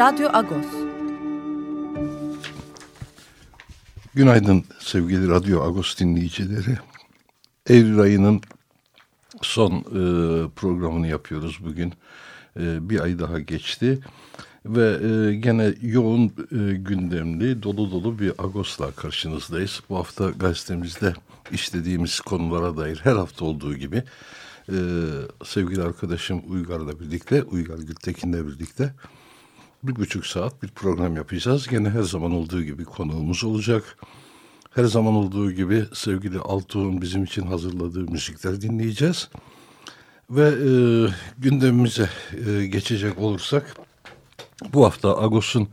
Radyo Agos. Günaydın sevgili Radyo Agos dinleyicileri. Eylül ayının son e, programını yapıyoruz bugün. E, bir ay daha geçti ve e, gene yoğun e, gündemli dolu dolu bir Agos'la karşınızdayız. Bu hafta gazetemizde işlediğimiz konulara dair her hafta olduğu gibi e, sevgili arkadaşım Uygar'la birlikte, Uygar Gültekin'le birlikte bir buçuk saat bir program yapacağız. Gene her zaman olduğu gibi konuğumuz olacak. Her zaman olduğu gibi sevgili Altuğ'un bizim için hazırladığı müzikler dinleyeceğiz. Ve e, gündemimize e, geçecek olursak bu hafta Agos'un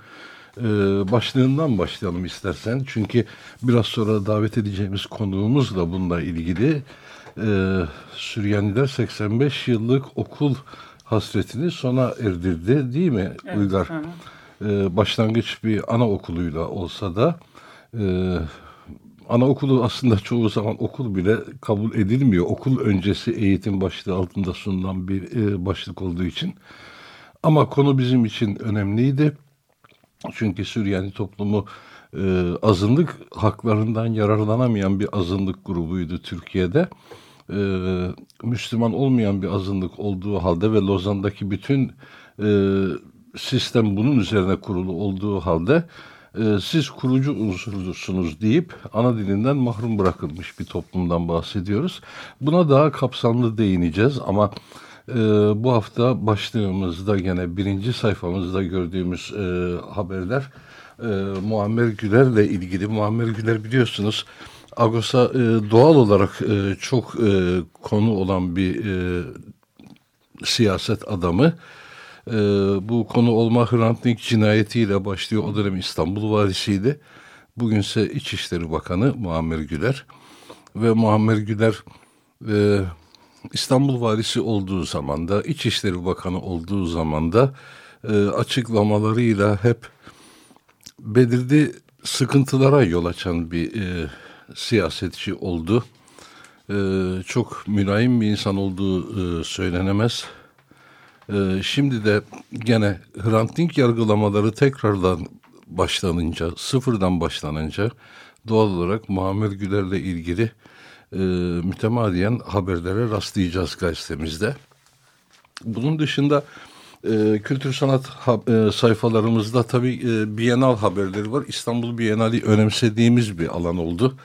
e, başlığından başlayalım istersen. Çünkü biraz sonra davet edeceğimiz konuğumuz da bununla ilgili. E, Süryaniler 85 yıllık okul hasretini sona erdirdi değil mi evet, Uygar? Ee, başlangıç bir anaokuluyla olsa da e, anaokulu aslında çoğu zaman okul bile kabul edilmiyor. Okul öncesi eğitim başlığı altında sunulan bir e, başlık olduğu için. Ama konu bizim için önemliydi. Çünkü Süryani toplumu e, azınlık haklarından yararlanamayan bir azınlık grubuydu Türkiye'de e, Müslüman olmayan bir azınlık olduğu halde ve Lozan'daki bütün e, sistem bunun üzerine kurulu olduğu halde e, siz kurucu unsurlusunuz deyip ana dilinden mahrum bırakılmış bir toplumdan bahsediyoruz. Buna daha kapsamlı değineceğiz ama e, bu hafta başlığımızda gene birinci sayfamızda gördüğümüz e, haberler e, Muammer Güler'le ilgili. Muammer Güler biliyorsunuz Agos'a e, doğal olarak e, çok e, konu olan bir e, siyaset adamı. E, bu konu olma Hrant Dink cinayetiyle başlıyor. O dönem İstanbul valisiydi. Bugünse İçişleri Bakanı Muammer Güler. Ve Muammer Güler e, İstanbul valisi olduğu zaman da İçişleri Bakanı olduğu zaman da e, açıklamalarıyla hep belirli sıkıntılara yol açan bir e, siyasetçi oldu. Ee, çok mülayim bir insan olduğu e, söylenemez. Ee, şimdi de gene Hrant Dink yargılamaları tekrardan başlanınca, sıfırdan başlanınca doğal olarak Muammer Güler'le ilgili e, mütemadiyen haberlere rastlayacağız gazetemizde. Bunun dışında e, kültür sanat e, sayfalarımızda tabii e, haberleri var. İstanbul Bienali önemsediğimiz bir alan oldu.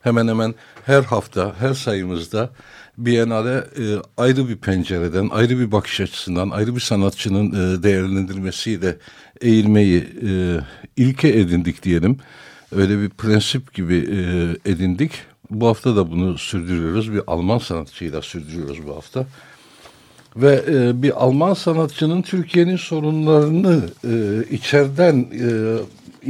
Hemen hemen her hafta, her sayımızda Biennale e, ayrı bir pencereden, ayrı bir bakış açısından, ayrı bir sanatçının e, değerlendirmesiyle eğilmeyi ilke edindik diyelim. Öyle bir prensip gibi edindik. Bu hafta da bunu sürdürüyoruz. Bir Alman sanatçıyla sürdürüyoruz bu hafta ve e, bir Alman sanatçının Türkiye'nin sorunlarını e, içeriden e,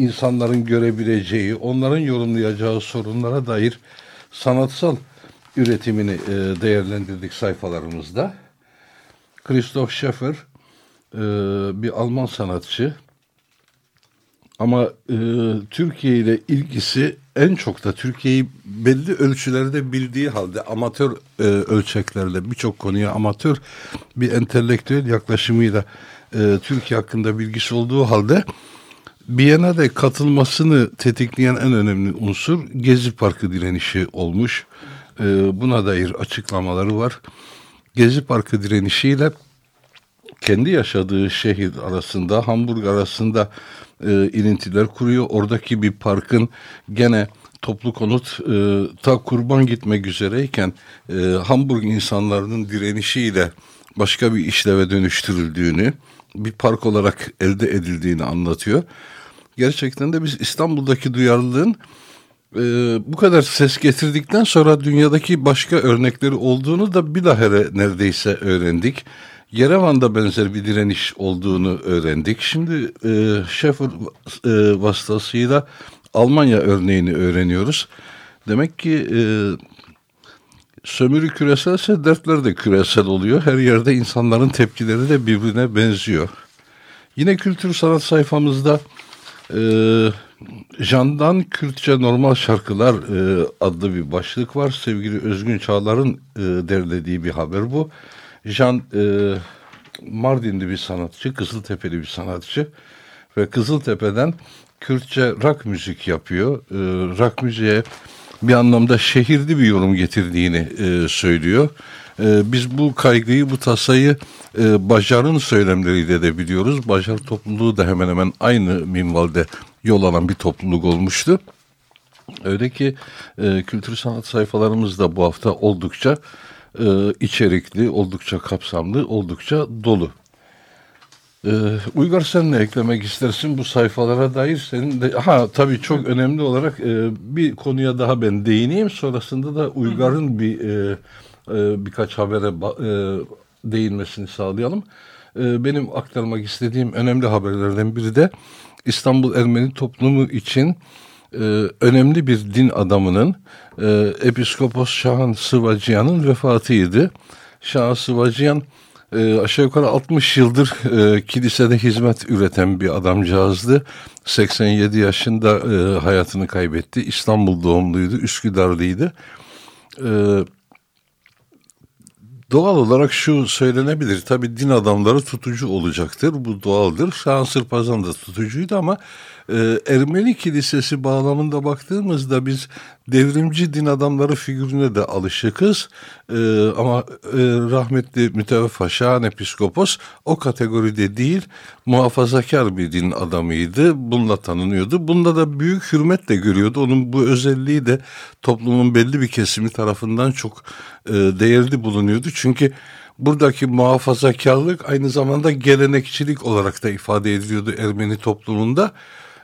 insanların görebileceği, onların yorumlayacağı sorunlara dair sanatsal üretimini e, değerlendirdik sayfalarımızda. Christoph Schäfer e, bir Alman sanatçı ama e, Türkiye ile ilgisi en çok da Türkiye'yi belli ölçülerde bildiği halde amatör e, ölçeklerle birçok konuya amatör bir entelektüel yaklaşımıyla e, Türkiye hakkında bilgisi olduğu halde Biennale katılmasını tetikleyen en önemli unsur Gezi Parkı direnişi olmuş. E, buna dair açıklamaları var. Gezi Parkı direnişiyle kendi yaşadığı şehir arasında, Hamburg arasında e, ilintiler kuruyor. Oradaki bir parkın gene toplu konut e, ta kurban gitmek üzereyken e, Hamburg insanlarının direnişiyle başka bir işleve dönüştürüldüğünü, bir park olarak elde edildiğini anlatıyor. Gerçekten de biz İstanbul'daki duyarlılığın e, bu kadar ses getirdikten sonra dünyadaki başka örnekleri olduğunu da bilahare neredeyse öğrendik. Yerevan'da benzer bir direniş olduğunu öğrendik. Şimdi e, Şefir e, vasıtasıyla Almanya örneğini öğreniyoruz. Demek ki e, sömürü küreselse dertler de küresel oluyor. Her yerde insanların tepkileri de birbirine benziyor. Yine kültür sanat sayfamızda e, Jan'dan Kürtçe Normal Şarkılar e, adlı bir başlık var. Sevgili Özgün Çağlar'ın e, derlediği bir haber bu. Jan e, Mardinli bir sanatçı, Kızıltepe'li bir sanatçı ve Kızıltepe'den Kürtçe rock müzik yapıyor. E, rock müziğe bir anlamda şehirli bir yorum getirdiğini e, söylüyor. E, biz bu kaygıyı, bu tasayı e, Bajar'ın söylemleriyle de biliyoruz. Bajar topluluğu da hemen hemen aynı minvalde yol alan bir topluluk olmuştu. Öyle ki e, kültür sanat sayfalarımız da bu hafta oldukça e, içerikli, oldukça kapsamlı, oldukça dolu. Ee, Uygar sen ne eklemek istersin bu sayfalara dair? Senin de ha tabii çok önemli olarak e, bir konuya daha ben değineyim. Sonrasında da Uygar'ın bir e, e, birkaç habere e, değinmesini sağlayalım. E, benim aktarmak istediğim önemli haberlerden biri de İstanbul Ermeni toplumu için e, önemli bir din adamının e, Episkopos Şahan Sıvacıyan'ın vefatıydı. Şahan Sıvacıyan e, aşağı yukarı 60 yıldır e, kilisede hizmet üreten bir adamcağızdı. 87 yaşında e, hayatını kaybetti. İstanbul doğumluydu, Üsküdarlıydı. E, doğal olarak şu söylenebilir. Tabi din adamları tutucu olacaktır. Bu doğaldır. Şahan Sırpazan da tutucuydu ama e, Ermeni kilisesi bağlamında baktığımızda biz devrimci din adamları figürüne de alışıkız. E, ama e, rahmetli müteveffa Şahan Episkopos o kategoride değil muhafazakar bir din adamıydı. Bununla tanınıyordu. Bunda da büyük hürmetle görüyordu. Onun bu özelliği de toplumun belli bir kesimi tarafından çok e, değerli bulunuyordu. Çünkü buradaki muhafazakarlık aynı zamanda gelenekçilik olarak da ifade ediliyordu Ermeni toplumunda.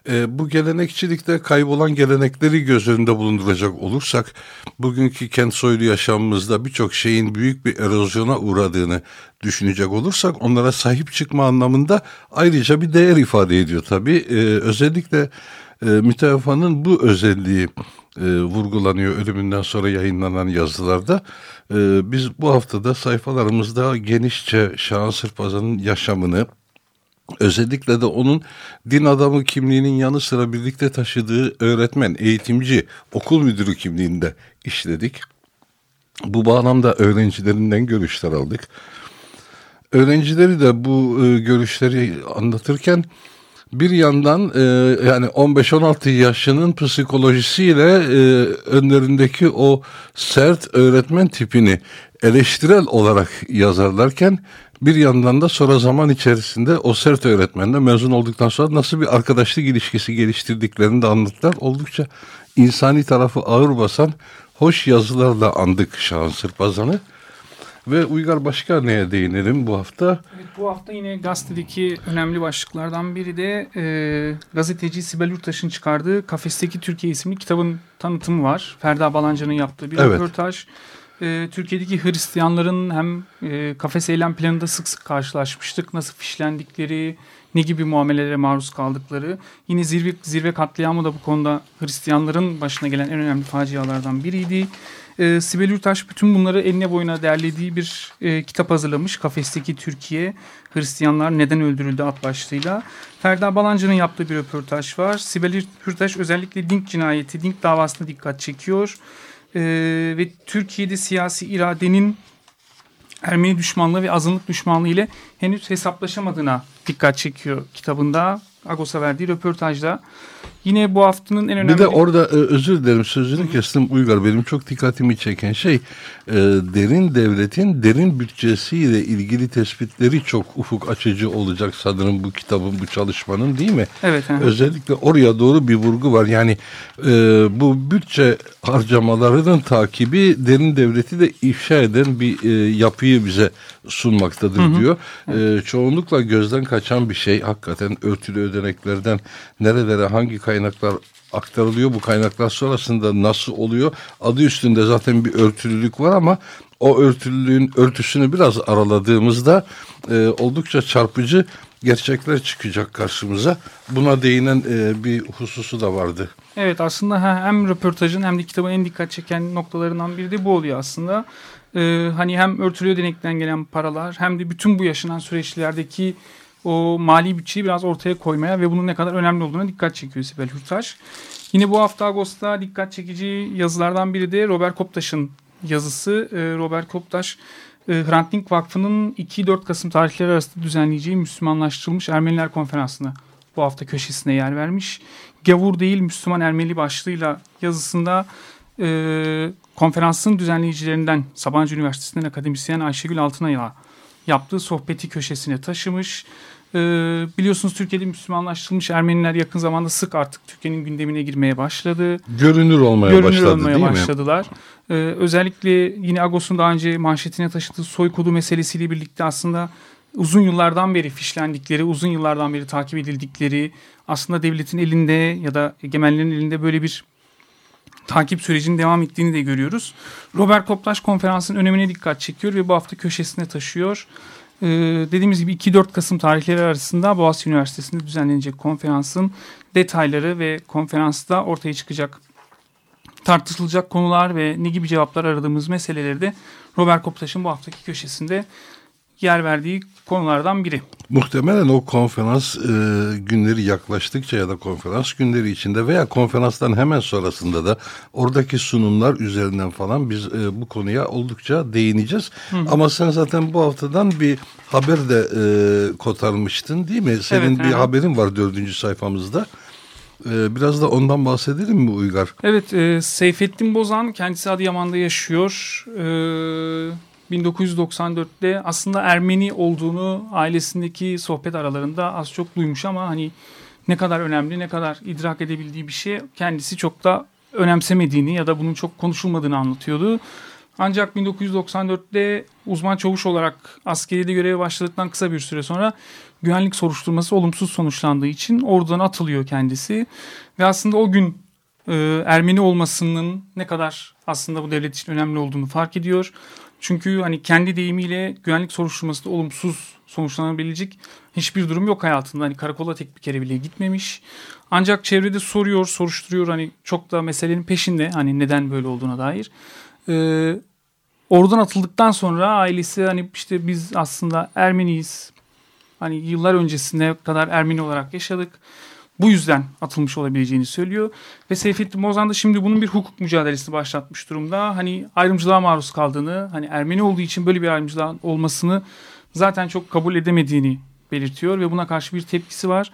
E, bu gelenekçilikte kaybolan gelenekleri göz önünde bulunduracak olursak bugünkü kent soylu yaşamımızda birçok şeyin büyük bir erozyona uğradığını düşünecek olursak onlara sahip çıkma anlamında ayrıca bir değer ifade ediyor tabii. E, özellikle e, mütevafanın bu özelliği e, vurgulanıyor ölümünden sonra yayınlanan yazılarda. E, biz bu haftada sayfalarımızda genişçe Şahan Sırpazan'ın yaşamını, Özellikle de onun din adamı kimliğinin yanı sıra birlikte taşıdığı öğretmen, eğitimci, okul müdürü kimliğinde işledik. Bu bağlamda öğrencilerinden görüşler aldık. Öğrencileri de bu e, görüşleri anlatırken bir yandan e, yani 15-16 yaşının psikolojisiyle e, önlerindeki o sert öğretmen tipini eleştirel olarak yazarlarken bir yandan da sonra zaman içerisinde o sert öğretmenle mezun olduktan sonra nasıl bir arkadaşlık ilişkisi geliştirdiklerini de anlattılar. Oldukça insani tarafı ağır basan hoş yazılarla andık Şahan Sırpazan'ı. Ve Uygar başka neye değinelim bu hafta? Evet, bu hafta yine gazetedeki önemli başlıklardan biri de e, gazeteci Sibel Urtaş'ın çıkardığı Kafesteki Türkiye isimli kitabın tanıtımı var. Ferda Balanca'nın yaptığı bir evet. röportaj e, Türkiye'deki Hristiyanların hem e, kafes eylem planında sık sık karşılaşmıştık. Nasıl fişlendikleri, ne gibi muamelelere maruz kaldıkları. Yine zirve, zirve katliamı da bu konuda Hristiyanların başına gelen en önemli facialardan biriydi. E, Sibel Ürtaş bütün bunları eline boyuna derlediği bir e, kitap hazırlamış. Kafesteki Türkiye, Hristiyanlar Neden Öldürüldü ad başlığıyla. Ferda Balancı'nın yaptığı bir röportaj var. Sibel Ürtaş özellikle Dink cinayeti, Dink davasına dikkat çekiyor e, ve Türkiye'de siyasi iradenin Ermeni düşmanlığı ve azınlık düşmanlığı ile henüz hesaplaşamadığına dikkat çekiyor kitabında. Agos'a verdiği röportajda. Yine bu haftanın en önemli... Bir de orada e, özür dilerim sözünü kestim Uygar. Benim çok dikkatimi çeken şey e, derin devletin derin bütçesiyle ilgili tespitleri çok ufuk açıcı olacak sanırım bu kitabın bu çalışmanın değil mi? Evet. He. Özellikle oraya doğru bir vurgu var. Yani e, bu bütçe harcamalarının takibi derin devleti de ifşa eden bir yapıyı bize sunmaktadır hı hı. diyor. E, çoğunlukla gözden kaçan bir şey hakikaten örtülü ödeneklerden nerelere hangi kaynaklar aktarılıyor. Bu kaynaklar sonrasında nasıl oluyor? Adı üstünde zaten bir örtülülük var ama o örtülülüğün örtüsünü biraz araladığımızda e, oldukça çarpıcı gerçekler çıkacak karşımıza. Buna değinen e, bir hususu da vardı. Evet aslında hem röportajın hem de kitabın en dikkat çeken noktalarından biri de bu oluyor aslında. Ee, hani hem örtülü ödenekten gelen paralar hem de bütün bu yaşanan süreçlerdeki o mali bütçeyi biraz ortaya koymaya ve bunun ne kadar önemli olduğuna dikkat çekiyor Sibel Hürtaş. Yine bu hafta Ağustos'ta dikkat çekici yazılardan biri de Robert Koptaş'ın yazısı. Ee, Robert Koptaş e, Hrant Dink Vakfı'nın 2-4 Kasım tarihleri arasında düzenleyeceği Müslümanlaştırılmış Ermeniler Konferansı'na bu hafta köşesine yer vermiş. Gavur değil Müslüman Ermeni başlığıyla yazısında e, konferansın düzenleyicilerinden Sabancı Üniversitesi'nden akademisyen Ayşegül Altınay'a yaptığı sohbeti köşesine taşımış. E, biliyorsunuz Türkiye'de Müslümanlaştırılmış Ermeniler yakın zamanda sık artık Türkiye'nin gündemine girmeye başladı. Görünür olmaya Görünür başladı olmaya değil başladılar. mi? Ee, özellikle yine Agos'un daha önce manşetine taşıdığı soy kodu meselesiyle birlikte aslında uzun yıllardan beri fişlendikleri, uzun yıllardan beri takip edildikleri, aslında devletin elinde ya da egemenlerin elinde böyle bir takip sürecinin devam ettiğini de görüyoruz. Robert Koptaş konferansın önemine dikkat çekiyor ve bu hafta köşesine taşıyor. Ee, dediğimiz gibi 2-4 Kasım tarihleri arasında Boğaziçi Üniversitesi'nde düzenlenecek konferansın detayları ve konferansta ortaya çıkacak tartışılacak konular ve ne gibi cevaplar aradığımız meseleleri de Robert Koptaş'ın bu haftaki köşesinde yer verdiği konulardan biri. Muhtemelen o konferans e, günleri yaklaştıkça ya da konferans günleri içinde veya konferanstan hemen sonrasında da oradaki sunumlar üzerinden falan biz e, bu konuya oldukça değineceğiz. Hı. Ama sen zaten bu haftadan bir haber de e, kotarmıştın değil mi? Senin evet, bir evet. haberin var dördüncü sayfamızda. E, biraz da ondan bahsedelim mi Uygar? Evet, e, Seyfettin Bozan kendisi Adıyaman'da yaşıyor. E, 1994'te aslında Ermeni olduğunu ailesindeki sohbet aralarında az çok duymuş ama hani ne kadar önemli, ne kadar idrak edebildiği bir şey kendisi çok da önemsemediğini ya da bunun çok konuşulmadığını anlatıyordu. Ancak 1994'te uzman çavuş olarak askeriyede göreve başladıktan kısa bir süre sonra güvenlik soruşturması olumsuz sonuçlandığı için oradan atılıyor kendisi. Ve aslında o gün e, Ermeni olmasının ne kadar aslında bu devlet için önemli olduğunu fark ediyor. Çünkü hani kendi deyimiyle güvenlik soruşturması da olumsuz sonuçlanabilecek hiçbir durum yok hayatında. Hani karakola tek bir kere bile gitmemiş. Ancak çevrede soruyor, soruşturuyor. Hani çok da meselenin peşinde hani neden böyle olduğuna dair. Ee, oradan atıldıktan sonra ailesi hani işte biz aslında Ermeniyiz. Hani yıllar öncesinde kadar Ermeni olarak yaşadık bu yüzden atılmış olabileceğini söylüyor. Ve Seyfettin Bozan da şimdi bunun bir hukuk mücadelesi başlatmış durumda. Hani ayrımcılığa maruz kaldığını, hani Ermeni olduğu için böyle bir ayrımcılığa olmasını zaten çok kabul edemediğini belirtiyor ve buna karşı bir tepkisi var.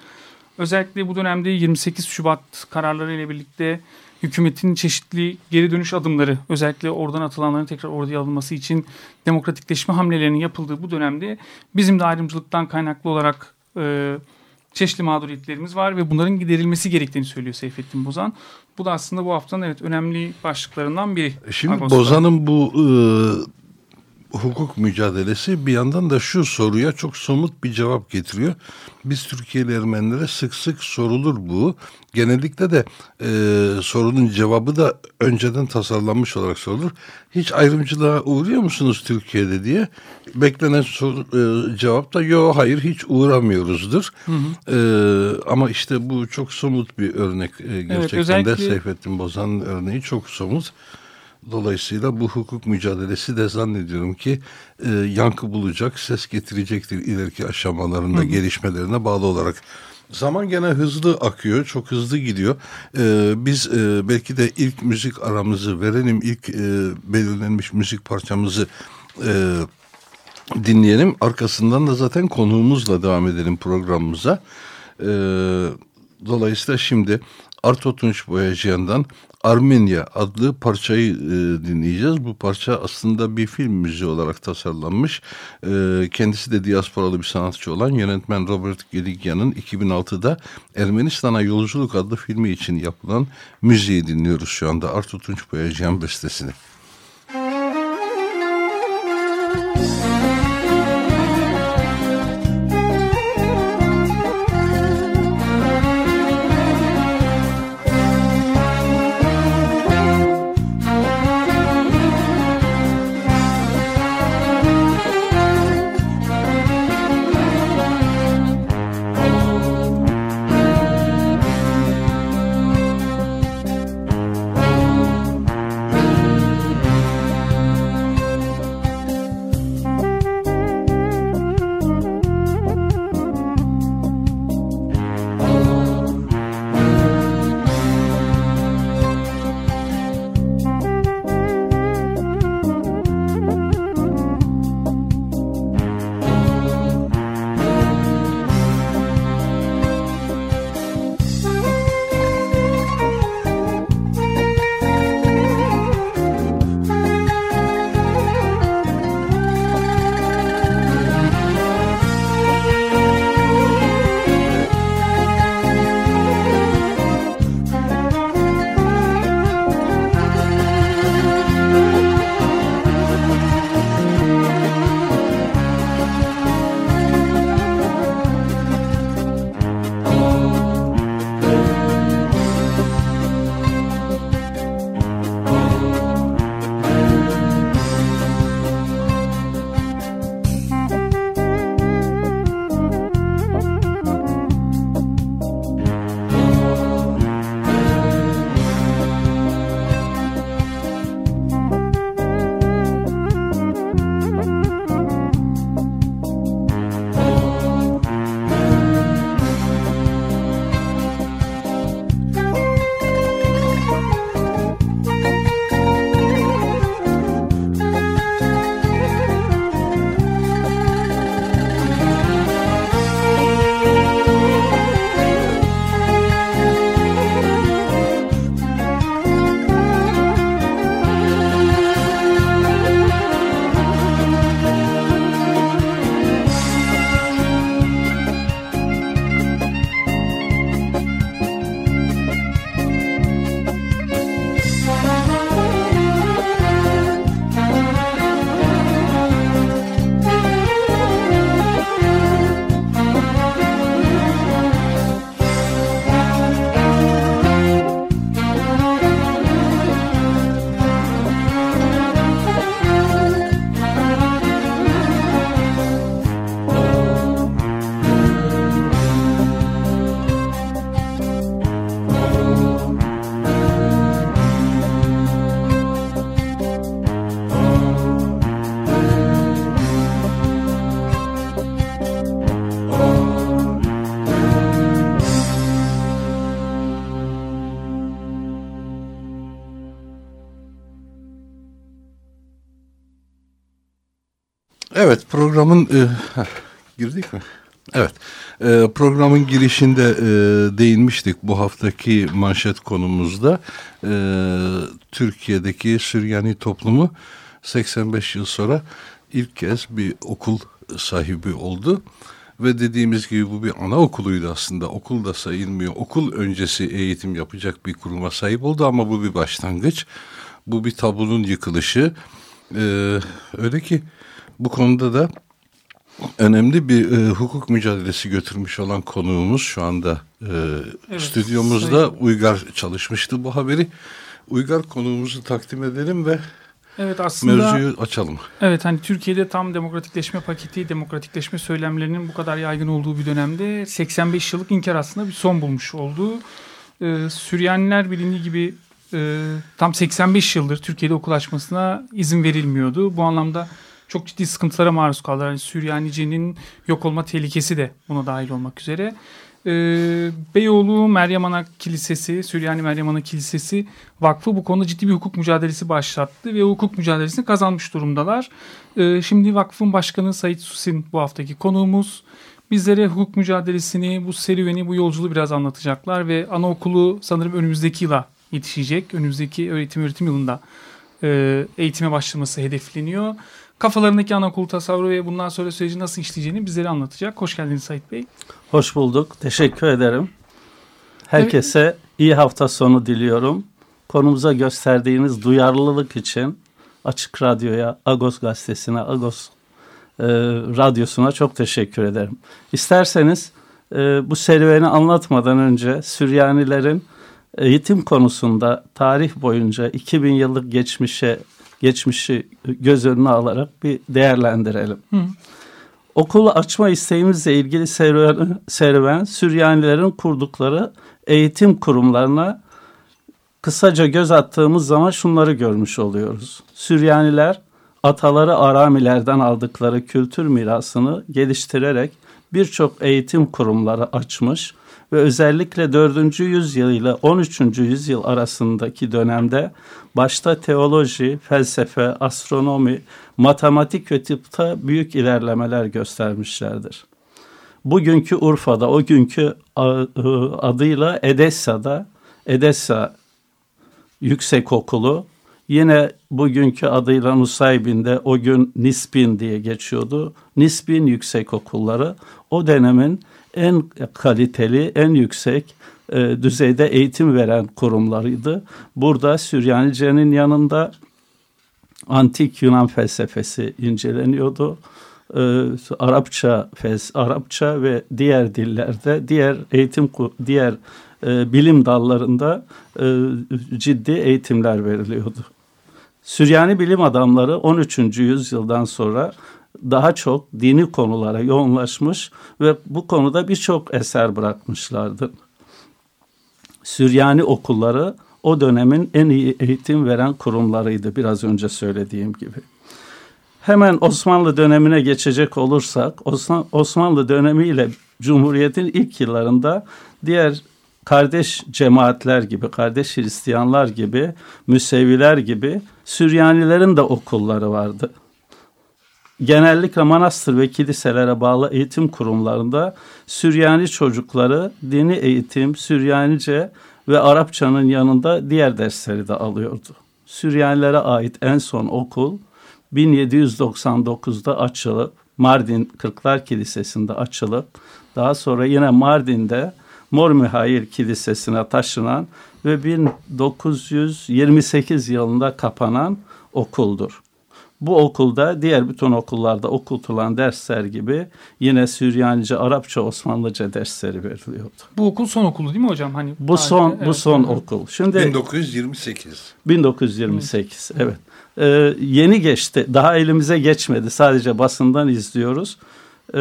Özellikle bu dönemde 28 Şubat kararları ile birlikte hükümetin çeşitli geri dönüş adımları özellikle oradan atılanların tekrar oraya alınması için demokratikleşme hamlelerinin yapıldığı bu dönemde bizim de ayrımcılıktan kaynaklı olarak e, çeşitli mağduriyetlerimiz var ve bunların giderilmesi gerektiğini söylüyor Seyfettin Bozan. Bu da aslında bu haftanın evet önemli başlıklarından biri. Şimdi Ağustos'ta. Bozan'ın bu e, hukuk mücadelesi bir yandan da şu soruya çok somut bir cevap getiriyor. Biz Türkiye'li Ermenilere sık sık sorulur bu. Genellikle de e, sorunun cevabı da önceden tasarlanmış olarak sorulur. Hiç ayrımcılığa uğruyor musunuz Türkiye'de diye. Beklenen soru, e, cevap da yok hayır hiç uğramıyoruzdur. Hı hı. E, ama işte bu çok somut bir örnek e, gerçekten evet, özellikle... de Seyfettin Bozan'ın örneği çok somut. Dolayısıyla bu hukuk mücadelesi de zannediyorum ki e, yankı bulacak, ses getirecektir ileriki aşamalarında, Hı. gelişmelerine bağlı olarak. Zaman gene hızlı akıyor, çok hızlı gidiyor. Ee, biz e, belki de ilk müzik aramızı verelim, ilk e, belirlenmiş müzik parçamızı e, dinleyelim. Arkasından da zaten konuğumuzla devam edelim programımıza. E, dolayısıyla şimdi Arto Tunç Boyacıyan'dan Armenya adlı parçayı e, dinleyeceğiz. Bu parça aslında bir film müziği olarak tasarlanmış. E, kendisi de diasporalı bir sanatçı olan yönetmen Robert Geligyan'ın 2006'da Ermenistan'a Yolculuk adlı filmi için yapılan müziği dinliyoruz şu anda. Arto Tunç Boyacıyan bestesini. Evet programın e, girdik mi? Evet e, programın girişinde e, değinmiştik bu haftaki manşet konumuzda e, Türkiye'deki Süryani toplumu 85 yıl sonra ilk kez bir okul sahibi oldu. Ve dediğimiz gibi bu bir anaokuluydu aslında. Okul da sayılmıyor. Okul öncesi eğitim yapacak bir kuruma sahip oldu ama bu bir başlangıç. Bu bir tabunun yıkılışı. Ee, öyle ki bu konuda da önemli bir e, hukuk mücadelesi götürmüş olan konuğumuz şu anda e, evet, stüdyomuzda sayın. Uygar çalışmıştı bu haberi. Uygar konuğumuzu takdim edelim ve Evet aslında mevzuyu açalım. Evet hani Türkiye'de tam demokratikleşme paketi, demokratikleşme söylemlerinin bu kadar yaygın olduğu bir dönemde 85 yıllık inkar aslında bir son bulmuş oldu. Ee, Süryaniler bilindiği gibi e, tam 85 yıldır Türkiye'de okul açmasına izin verilmiyordu. Bu anlamda çok ciddi sıkıntılara maruz kaldılar. Yani Süryanicinin yok olma tehlikesi de buna dahil olmak üzere. Ee, Beyoğlu Meryem Ana Kilisesi, Süryani Meryem Ana Kilisesi Vakfı bu konuda ciddi bir hukuk mücadelesi başlattı ve hukuk mücadelesini kazanmış durumdalar. Ee, şimdi vakfın başkanı Sayit Susin bu haftaki konuğumuz. Bizlere hukuk mücadelesini, bu serüveni, bu yolculuğu biraz anlatacaklar ve anaokulu sanırım önümüzdeki yıla yetişecek. Önümüzdeki öğretim öğretim yılında e, eğitime başlaması hedefleniyor. Kafalarındaki anaokul tasavvuru ve bundan sonra süreci nasıl işleyeceğini bizlere anlatacak. Hoş geldiniz Sait Bey. Hoş bulduk. Teşekkür ederim. Herkese evet. iyi hafta sonu diliyorum. Konumuza gösterdiğiniz duyarlılık için Açık Radyo'ya, Agos Gazetesi'ne, Agos e, Radyosu'na çok teşekkür ederim. İsterseniz e, bu serüveni anlatmadan önce Süryanilerin eğitim konusunda tarih boyunca 2000 yıllık geçmişe geçmişi göz önüne alarak bir değerlendirelim. Hı. Okulu açma isteğimizle ilgili serüven, serüven Süryanilerin kurdukları eğitim kurumlarına kısaca göz attığımız zaman şunları görmüş oluyoruz. Süryaniler ataları Aramilerden aldıkları kültür mirasını geliştirerek birçok eğitim kurumları açmış ve özellikle 4. yüzyıl ile 13. yüzyıl arasındaki dönemde başta teoloji, felsefe, astronomi, matematik ve tıpta büyük ilerlemeler göstermişlerdir. Bugünkü Urfa'da, o günkü adıyla Edessa'da, Edessa Yüksek Okulu, yine bugünkü adıyla Nusaybin'de o gün Nisbin diye geçiyordu. Nisbin Yüksek Okulları o dönemin en kaliteli, en yüksek e, düzeyde eğitim veren kurumlarıydı. Burada Süryanice'nin yanında antik Yunan felsefesi inceleniyordu. E, Arapça, fes, Arapça ve diğer dillerde, diğer eğitim, diğer e, bilim dallarında e, ciddi eğitimler veriliyordu. Süryani bilim adamları 13. yüzyıldan sonra daha çok dini konulara yoğunlaşmış ve bu konuda birçok eser bırakmışlardı. Süryani okulları o dönemin en iyi eğitim veren kurumlarıydı biraz önce söylediğim gibi. Hemen Osmanlı dönemine geçecek olursak Osmanlı dönemiyle Cumhuriyet'in ilk yıllarında diğer kardeş cemaatler gibi, kardeş Hristiyanlar gibi, Müseviler gibi Süryanilerin de okulları vardı genellikle manastır ve kiliselere bağlı eğitim kurumlarında Süryani çocukları dini eğitim, Süryanice ve Arapçanın yanında diğer dersleri de alıyordu. Süryanilere ait en son okul 1799'da açılıp Mardin Kırklar Kilisesi'nde açılıp daha sonra yine Mardin'de Mor Mihail Kilisesi'ne taşınan ve 1928 yılında kapanan okuldur. Bu okulda diğer bütün okullarda okutulan dersler gibi yine Süryanice, Arapça, Osmanlıca dersleri veriliyordu. Bu okul son okulu değil mi hocam? Hani bu son evet. bu son okul. Şimdi 1928. 1928 Hı. evet. Ee, yeni geçti. Daha elimize geçmedi. Sadece basından izliyoruz. Ee,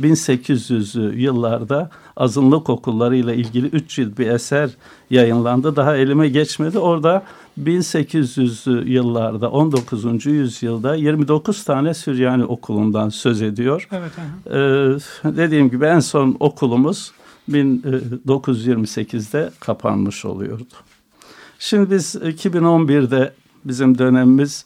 1800'lü yıllarda azınlık okullarıyla ilgili 3 cilt bir eser yayınlandı. Daha elime geçmedi. Orada 1800'lü yıllarda 19. yüzyılda 29 tane Süryani okulundan söz ediyor. Evet. Ee, dediğim gibi en son okulumuz 1928'de kapanmış oluyordu. Şimdi biz 2011'de bizim dönemimiz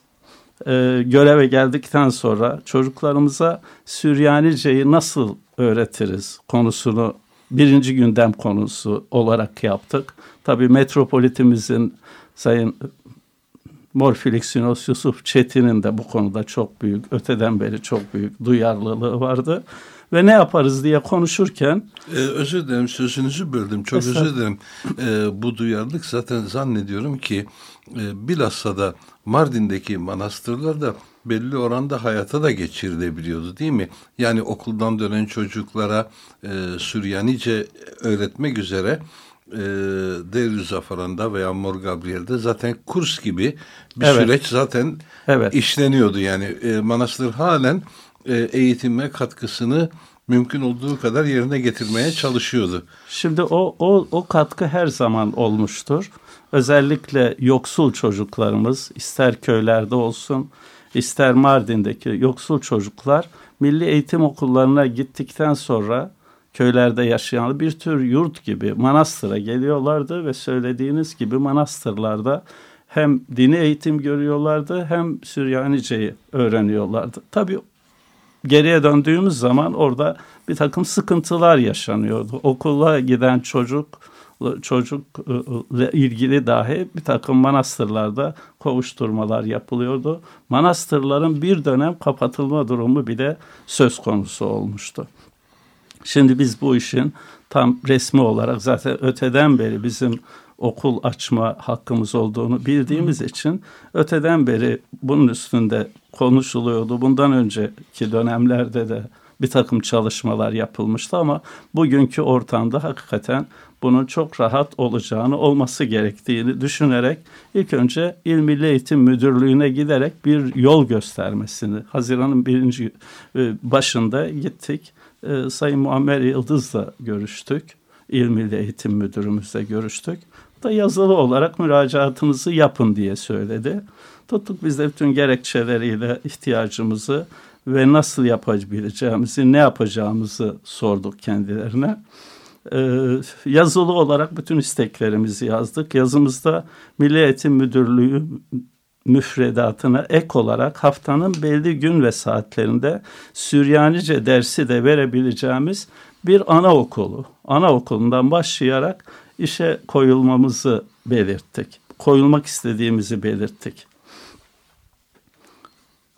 e, göreve geldikten sonra çocuklarımıza Süryanice'yi nasıl öğretiriz konusunu birinci gündem konusu olarak yaptık. Tabii metropolitimizin Sayın Morfiliksinos Yusuf Çetin'in de bu konuda çok büyük, öteden beri çok büyük duyarlılığı vardı. Ve ne yaparız diye konuşurken... Ee, özür dilerim sözünüzü böldüm. Çok özür dilerim. Ee, bu duyarlılık zaten zannediyorum ki e, bilhassa da Mardin'deki manastırlarda belli oranda hayata da geçirilebiliyordu değil mi? Yani okuldan dönen çocuklara e, Süryanice öğretmek üzere e, Deir Zafaran'da veya Mor Gabriel'de zaten kurs gibi bir evet. süreç zaten evet. işleniyordu. Yani e, manastır halen e, eğitime katkısını mümkün olduğu kadar yerine getirmeye çalışıyordu. Şimdi o, o, o katkı her zaman olmuştur. Özellikle yoksul çocuklarımız ister köylerde olsun ister Mardin'deki yoksul çocuklar milli eğitim okullarına gittikten sonra köylerde yaşayan bir tür yurt gibi manastıra geliyorlardı ve söylediğiniz gibi manastırlarda hem dini eğitim görüyorlardı hem Süryanice'yi öğreniyorlardı. Tabii geriye döndüğümüz zaman orada bir takım sıkıntılar yaşanıyordu. Okula giden çocuk çocukla ilgili dahi bir takım manastırlarda kovuşturmalar yapılıyordu. Manastırların bir dönem kapatılma durumu bile söz konusu olmuştu. Şimdi biz bu işin tam resmi olarak zaten öteden beri bizim okul açma hakkımız olduğunu bildiğimiz Hı. için öteden beri bunun üstünde konuşuluyordu. Bundan önceki dönemlerde de bir takım çalışmalar yapılmıştı ama bugünkü ortamda hakikaten bunun çok rahat olacağını, olması gerektiğini düşünerek ilk önce İl Milli Eğitim Müdürlüğü'ne giderek bir yol göstermesini, Haziran'ın birinci e, başında gittik. E, Sayın Muammer Yıldız'la görüştük. İl Milli Eğitim Müdürümüzle görüştük. Da yazılı olarak müracaatınızı yapın diye söyledi. Tuttuk biz de bütün gerekçeleriyle ihtiyacımızı ve nasıl yapabileceğimizi, ne yapacağımızı sorduk kendilerine. Ee, yazılı olarak bütün isteklerimizi yazdık. Yazımızda Milli Eğitim Müdürlüğü müfredatına ek olarak haftanın belli gün ve saatlerinde Süryanice dersi de verebileceğimiz bir anaokulu, anaokulundan başlayarak işe koyulmamızı belirttik. Koyulmak istediğimizi belirttik.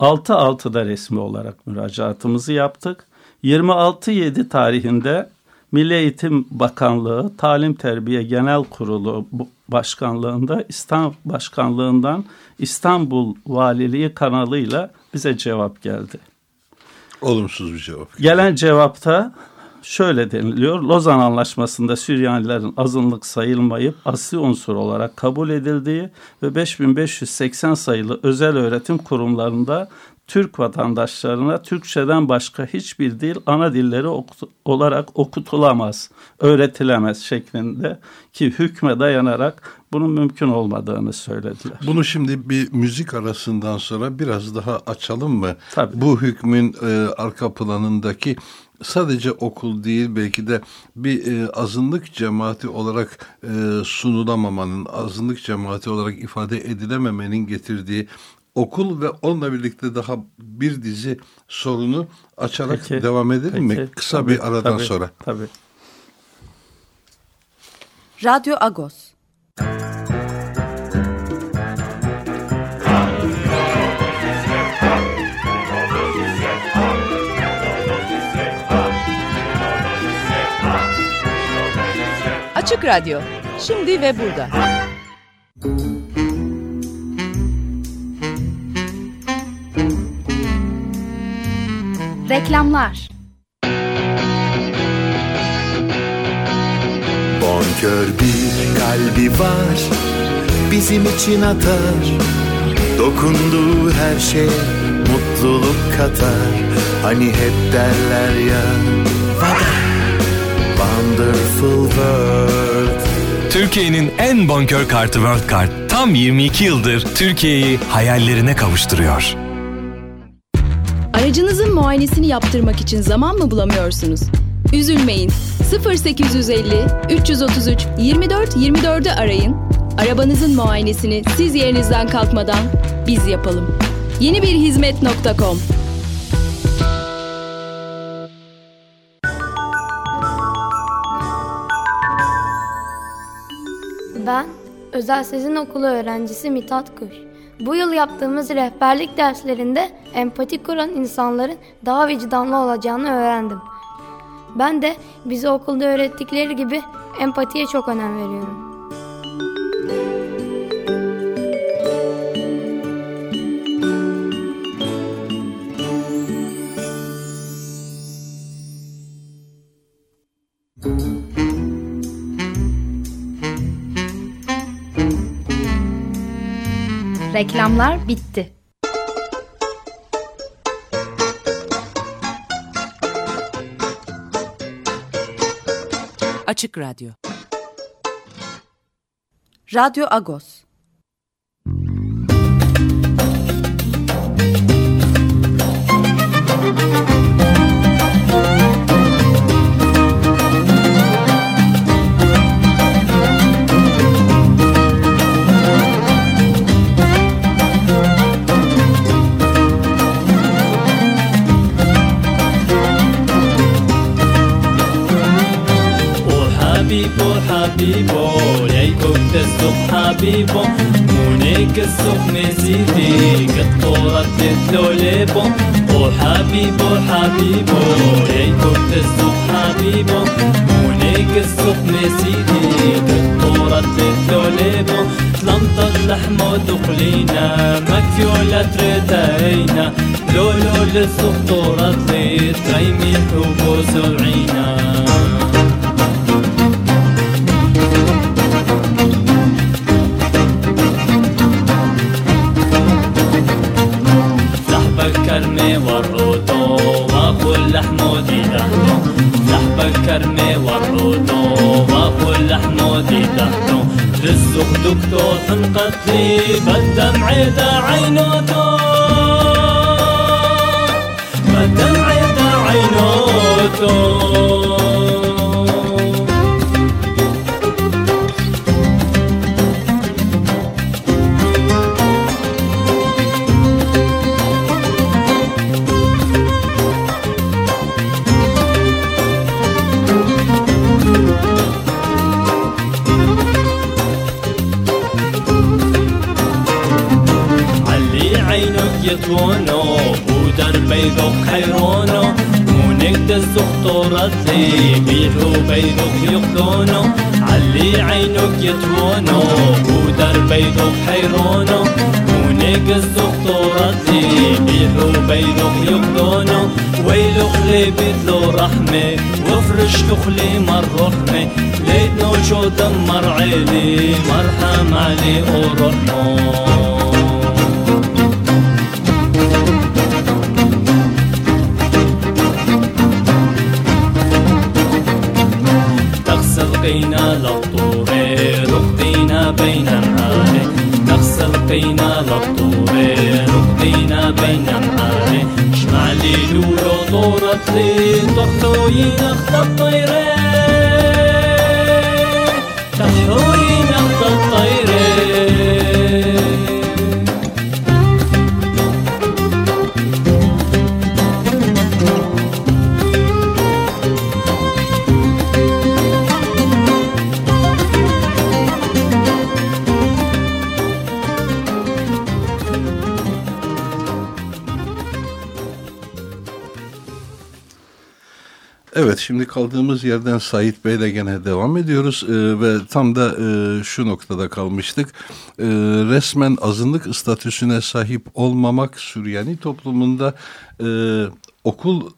6-6'da resmi olarak müracaatımızı yaptık. 26-7 tarihinde Milli Eğitim Bakanlığı Talim Terbiye Genel Kurulu Başkanlığında İstanbul Başkanlığından İstanbul Valiliği kanalıyla bize cevap geldi. Olumsuz bir cevap. Gelen cevapta şöyle deniliyor. Lozan Anlaşması'nda Süryanilerin azınlık sayılmayıp asli unsur olarak kabul edildiği ve 5580 sayılı özel öğretim kurumlarında Türk vatandaşlarına Türkçeden başka hiçbir dil ana dilleri ok- olarak okutulamaz, öğretilemez şeklinde ki hükme dayanarak bunun mümkün olmadığını söylediler. Bunu şimdi bir müzik arasından sonra biraz daha açalım mı? Tabii. Bu hükmün e, arka planındaki sadece okul değil belki de bir e, azınlık cemaati olarak e, sunulamamanın, azınlık cemaati olarak ifade edilememenin getirdiği okul ve onunla birlikte daha bir dizi sorunu açarak peki, devam edelim peki, mi? Kısa tabii, bir aradan tabii, sonra. Tabii. Radyo Agos. Açık Radyo. Şimdi ve burada. Reklamlar. Bonkör bir kalbi var Bizim için atar. Dokunduğu her şey mutluluk katar. Hani hep derler ya Wonderful World. Türkiye'nin en bonkör kartı World Card tam 22 yıldır Türkiye'yi hayallerine kavuşturuyor. Aracınızın muayenesini yaptırmak için zaman mı bulamıyorsunuz? Üzülmeyin. 0850 333 24 24'ü arayın. Arabanızın muayenesini siz yerinizden kalkmadan biz yapalım. Yeni bir hizmet.com Ben Özel Sezin Okulu öğrencisi Mithat Kuş. Bu yıl yaptığımız rehberlik derslerinde empati kuran insanların daha vicdanlı olacağını öğrendim. Ben de bize okulda öğrettikleri gibi empatiye çok önem veriyorum. Reklamlar bitti. Açık Radyo Radyo Agos حبيبو مونيك السوق نسيتي كالطورة تتلوليبو وحبيبو حبيبو ليكو السوق حبيبو مونيك السوق نسيتي كالطورة تتلوليبو طلمت اللحمة دقلينا مكيولة تريتاينا لولو للسوق طورة تريمي حبو سوعينا دكتور توثم قتلي قدم عيدا عينوتو قدم عيدا عينوتو بيدوخ خيرونو ونقد الزخطورة بيدو بيدوخ يخدونو علي عينك يتوونو بودر بيدوخ خيرونو ونقد الزخطورة بيدو بيدوخ يخدونو ويلو خلي بيدلو رحمة وفرش تخلي مر رحمة ليتنو شو دمر عيني مرحم علي ورحمه Doch du, doch du, doch du, doch du, doch şimdi kaldığımız yerden Sait Bey'le gene devam ediyoruz ee, ve tam da e, şu noktada kalmıştık. E, resmen azınlık statüsüne sahip olmamak Süryani toplumunda e, okul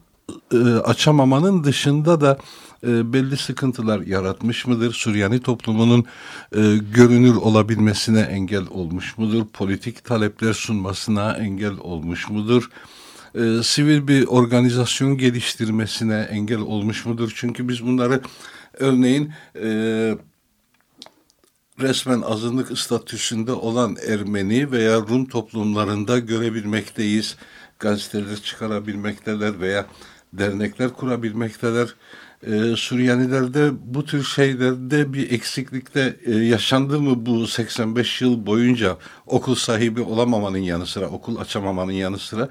e, açamamanın dışında da e, belli sıkıntılar yaratmış mıdır? Süryani toplumunun e, görünür olabilmesine engel olmuş mudur? Politik talepler sunmasına engel olmuş mudur? e, sivil bir organizasyon geliştirmesine engel olmuş mudur? Çünkü biz bunları örneğin e, resmen azınlık statüsünde olan Ermeni veya Rum toplumlarında görebilmekteyiz. Gazeteler çıkarabilmekteler veya dernekler kurabilmekteler. e, Suriyelilerde bu tür şeylerde bir eksiklikte e, yaşandı mı bu 85 yıl boyunca okul sahibi olamamanın yanı sıra, okul açamamanın yanı sıra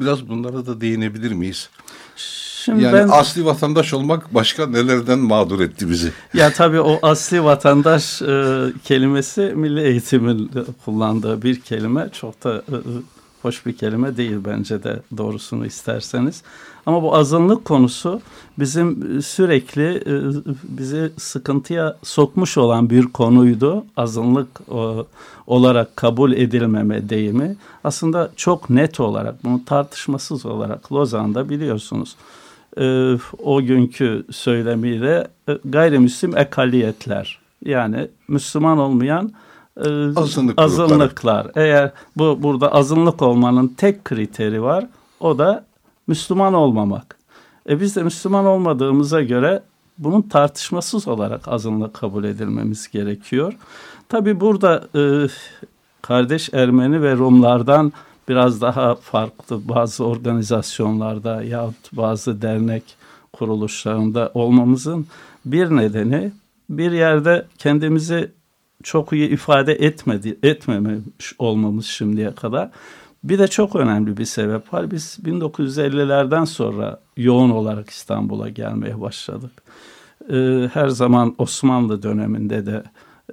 biraz bunlara da değinebilir miyiz? Şimdi yani ben, asli vatandaş olmak başka nelerden mağdur etti bizi? Ya tabii o asli vatandaş e, kelimesi milli eğitimin kullandığı bir kelime. Çok da e, hoş bir kelime değil bence de doğrusunu isterseniz. Ama bu azınlık konusu bizim sürekli e, bizi sıkıntıya sokmuş olan bir konuydu. Azınlık olarak kabul edilmeme deyimi aslında çok net olarak bunu tartışmasız olarak Lozan'da biliyorsunuz e, o günkü söylemiyle e, gayrimüslim ekaliyetler yani Müslüman olmayan e, Azınlık azınlıklar. Eğer bu burada azınlık olmanın tek kriteri var o da Müslüman olmamak. E biz de Müslüman olmadığımıza göre bunun tartışmasız olarak azınlık kabul edilmemiz gerekiyor. Tabi burada e, kardeş Ermeni ve Rumlardan biraz daha farklı bazı organizasyonlarda yahut bazı dernek kuruluşlarında olmamızın bir nedeni bir yerde kendimizi çok iyi ifade etmedi, etmemiş olmamız şimdiye kadar. Bir de çok önemli bir sebep var. Biz 1950'lerden sonra yoğun olarak İstanbul'a gelmeye başladık. Ee, her zaman Osmanlı döneminde de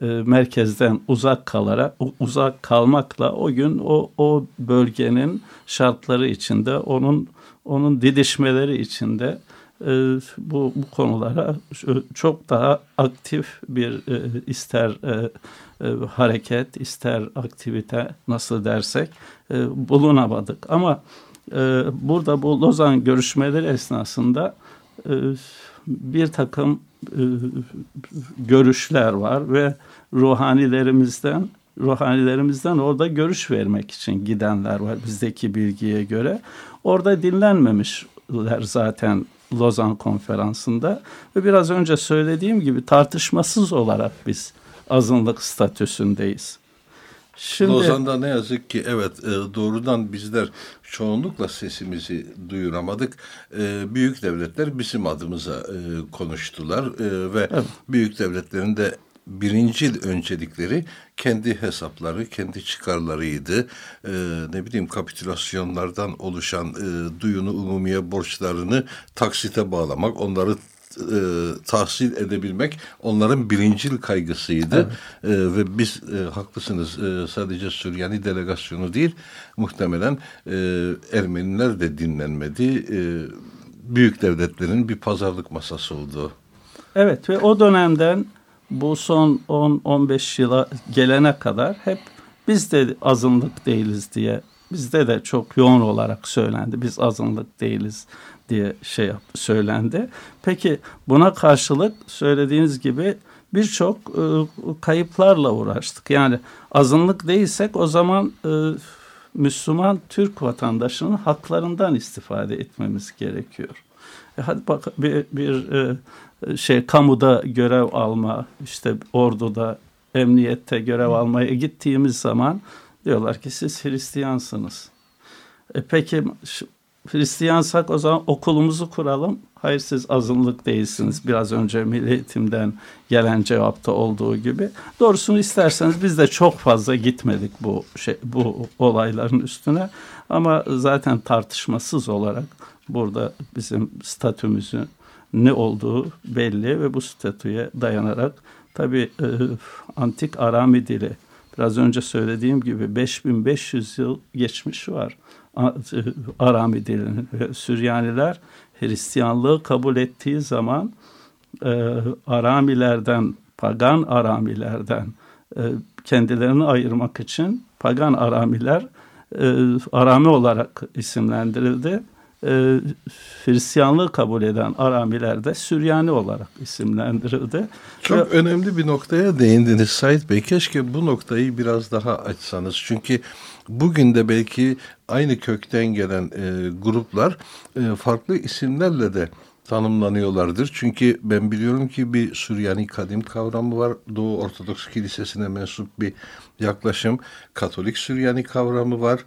e, merkezden uzak kalarak uzak kalmakla o gün o o bölgenin şartları içinde onun onun didişmeleri içinde e, bu bu konulara çok daha aktif bir e, ister e, hareket ister aktivite nasıl dersek e, bulunamadık ama e, burada bu Lozan görüşmeleri esnasında e, bir takım e, görüşler var ve ruhanilerimizden ruhanilerimizden orada görüş vermek için gidenler var bizdeki bilgiye göre. Orada dinlenmemişler zaten Lozan konferansında ve biraz önce söylediğim gibi tartışmasız olarak biz azınlık statüsündeyiz. Şimdi, Lozan'da ne yazık ki evet e, doğrudan bizler çoğunlukla sesimizi duyuramadık. E, büyük devletler bizim adımıza e, konuştular ve evet. büyük devletlerin de birinci öncelikleri kendi hesapları, kendi çıkarlarıydı. Ee, ne bileyim kapitülasyonlardan oluşan e, duyunu umumiye borçlarını taksite bağlamak, onları e, tahsil edebilmek onların birincil kaygısıydı. Evet. E, ve biz e, haklısınız e, sadece Süryani delegasyonu değil muhtemelen e, Ermeniler de dinlenmedi. E, büyük devletlerin bir pazarlık masası oldu. Evet ve o dönemden bu son 10-15 yıla gelene kadar hep biz de azınlık değiliz diye bizde de çok yoğun olarak söylendi. Biz azınlık değiliz diye şey yap, söylendi. Peki buna karşılık söylediğiniz gibi birçok e, kayıplarla uğraştık. Yani azınlık değilsek o zaman e, Müslüman Türk vatandaşının haklarından istifade etmemiz gerekiyor. E hadi bak bir, bir e, şey kamuda görev alma, işte orduda, emniyette görev almaya gittiğimiz zaman diyorlar ki siz Hristiyansınız. E peki Hristiyansak o zaman okulumuzu kuralım. Hayır siz azınlık değilsiniz. Biraz önce Milli Eğitim'den gelen cevapta olduğu gibi. Doğrusunu isterseniz biz de çok fazla gitmedik bu şey bu olayların üstüne. Ama zaten tartışmasız olarak burada bizim statümüzün ne olduğu belli ve bu statüye dayanarak tabi e, antik Arami dili biraz önce söylediğim gibi 5500 yıl geçmiş var. Arami dilinin. Süryaniler Hristiyanlığı kabul ettiği zaman e, Aramilerden, pagan Aramilerden e, kendilerini ayırmak için pagan Aramiler e, Arami olarak isimlendirildi. E, Hristiyanlığı kabul eden Aramiler de Süryani olarak isimlendirildi. Çok Ve, önemli bir noktaya değindiniz Said Bey. Keşke bu noktayı biraz daha açsanız. Çünkü Bugün de belki aynı kökten gelen e, gruplar e, farklı isimlerle de tanımlanıyorlardır. Çünkü ben biliyorum ki bir Süryani kadim kavramı var. Doğu Ortodoks Kilisesi'ne mensup bir yaklaşım. Katolik Süryani kavramı var.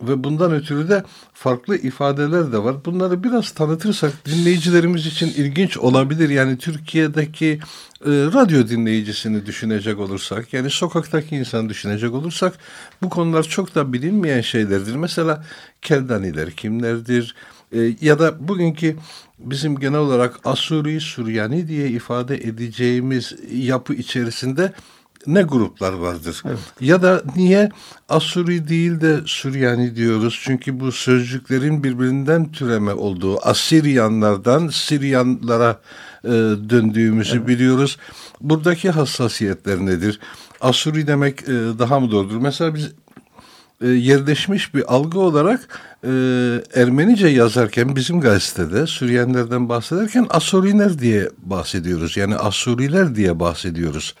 Ve bundan ötürü de farklı ifadeler de var. Bunları biraz tanıtırsak dinleyicilerimiz için ilginç olabilir. Yani Türkiye'deki e, radyo dinleyicisini düşünecek olursak, yani sokaktaki insan düşünecek olursak bu konular çok da bilinmeyen şeylerdir. Mesela Keldaniler kimlerdir? E, ya da bugünkü bizim genel olarak Asuri, Süryani diye ifade edeceğimiz yapı içerisinde ne gruplar vardır? Evet. Ya da niye Asuri değil de Süryani diyoruz? Çünkü bu sözcüklerin birbirinden türeme olduğu Asiryanlardan Siryanlara e, döndüğümüzü evet. biliyoruz. Buradaki hassasiyetler nedir? Asuri demek e, daha mı doğrudur? Mesela biz e, yerleşmiş bir algı olarak e, Ermenice yazarken bizim gazetede Süryanilerden bahsederken Asuriler diye bahsediyoruz. Yani Asuriler diye bahsediyoruz.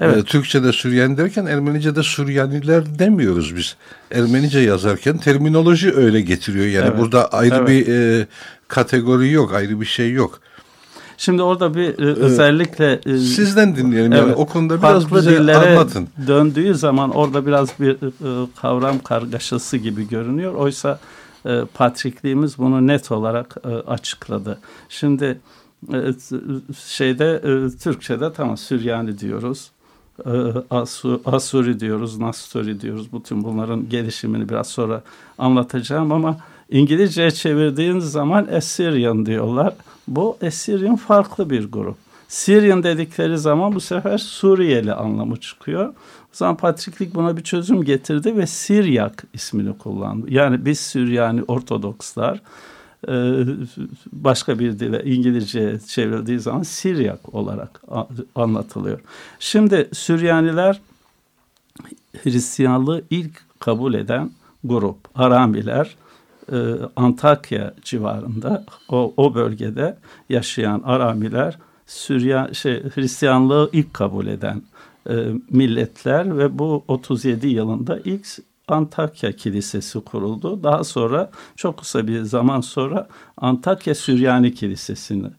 Evet. E, Türkçe'de Süryani derken Ermenice'de Süryaniler demiyoruz biz. Ermenice yazarken terminoloji öyle getiriyor. Yani evet. burada ayrı evet. bir e, kategori yok, ayrı bir şey yok. Şimdi orada bir e, özellikle e, sizden dinleyelim evet, yani o konuda biraz bize anlatın. Döndüğü zaman orada biraz bir e, kavram kargaşası gibi görünüyor. Oysa e, Patrikliğimiz bunu net olarak e, açıkladı. Şimdi e, şeyde e, Türkçe'de tamam Süryani diyoruz. E, Asur, Asuri diyoruz, Nasturi diyoruz. Bütün bunların gelişimini biraz sonra anlatacağım ama İngilizceye çevirdiğiniz zaman Assyrian diyorlar. Bu Assyrian farklı bir grup. Syrian dedikleri zaman bu sefer Suriyeli anlamı çıkıyor. O zaman Patriklik buna bir çözüm getirdi ve Siryak ismini kullandı. Yani biz Süryani Ortodokslar başka bir dile İngilizce çevrildiği zaman Siryak olarak anlatılıyor. Şimdi Süryaniler Hristiyanlığı ilk kabul eden grup. Aramiler e, Antakya civarında o, o bölgede yaşayan Aramiler Süryan şey Hristiyanlığı ilk kabul eden e, milletler ve bu 37 yılında ilk Antakya Kilisesi kuruldu. Daha sonra çok kısa bir zaman sonra Antakya Süryani Kilisesi'ni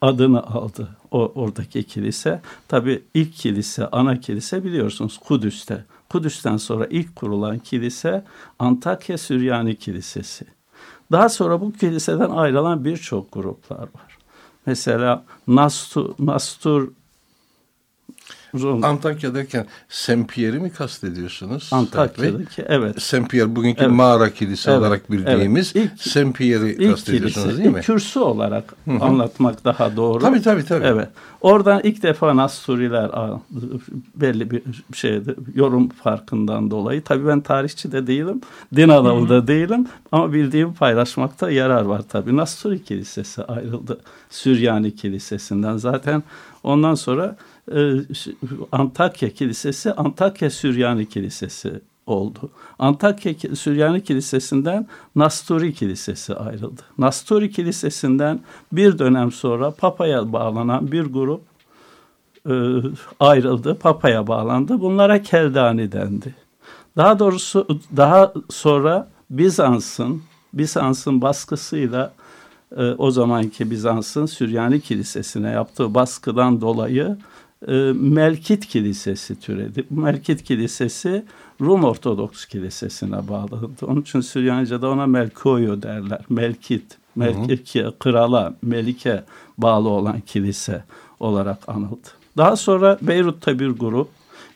adını aldı o oradaki kilise. Tabii ilk kilise, ana kilise biliyorsunuz Kudüs'te. Kudüs'ten sonra ilk kurulan kilise Antakya Süryani Kilisesi. Daha sonra bu kiliseden ayrılan birçok gruplar var. Mesela Nastur, Nastur Rum. Antakya derken Sempier'i mi kastediyorsunuz? Antakya'daki evet. Sempier bugünkü evet. mağara kilise evet. olarak bildiğimiz evet. Sempier'i kastediyorsunuz kilise, değil mi? İlk kürsü olarak Hı -hı. anlatmak daha doğru. Tabii tabii tabii. Evet. Oradan ilk defa Nasturiler belli bir şeyde yorum farkından dolayı. Tabii ben tarihçi de değilim, din adamı da değilim ama bildiğim paylaşmakta yarar var tabii. Nasturi Kilisesi ayrıldı Süryani Kilisesi'nden. Zaten ondan sonra e, Antakya Kilisesi Antakya Süryani Kilisesi oldu. Antakya Süryani Kilisesi'nden Nasturi Kilisesi ayrıldı. Nasturi Kilisesi'nden bir dönem sonra Papa'ya bağlanan bir grup e, ayrıldı. Papa'ya bağlandı. Bunlara Keldani dendi. Daha doğrusu daha sonra Bizans'ın Bizans'ın baskısıyla e, o zamanki Bizans'ın Süryani Kilisesi'ne yaptığı baskıdan dolayı e, Melkit Kilisesi türedi. Melkit Kilisesi Rum Ortodoks Kilisesi'ne bağlandı. Onun için Süryanca'da ona Melkoyo derler. Melkit, Melkit krala, Melike bağlı olan kilise olarak anıldı. Daha sonra Beyrut'ta bir grup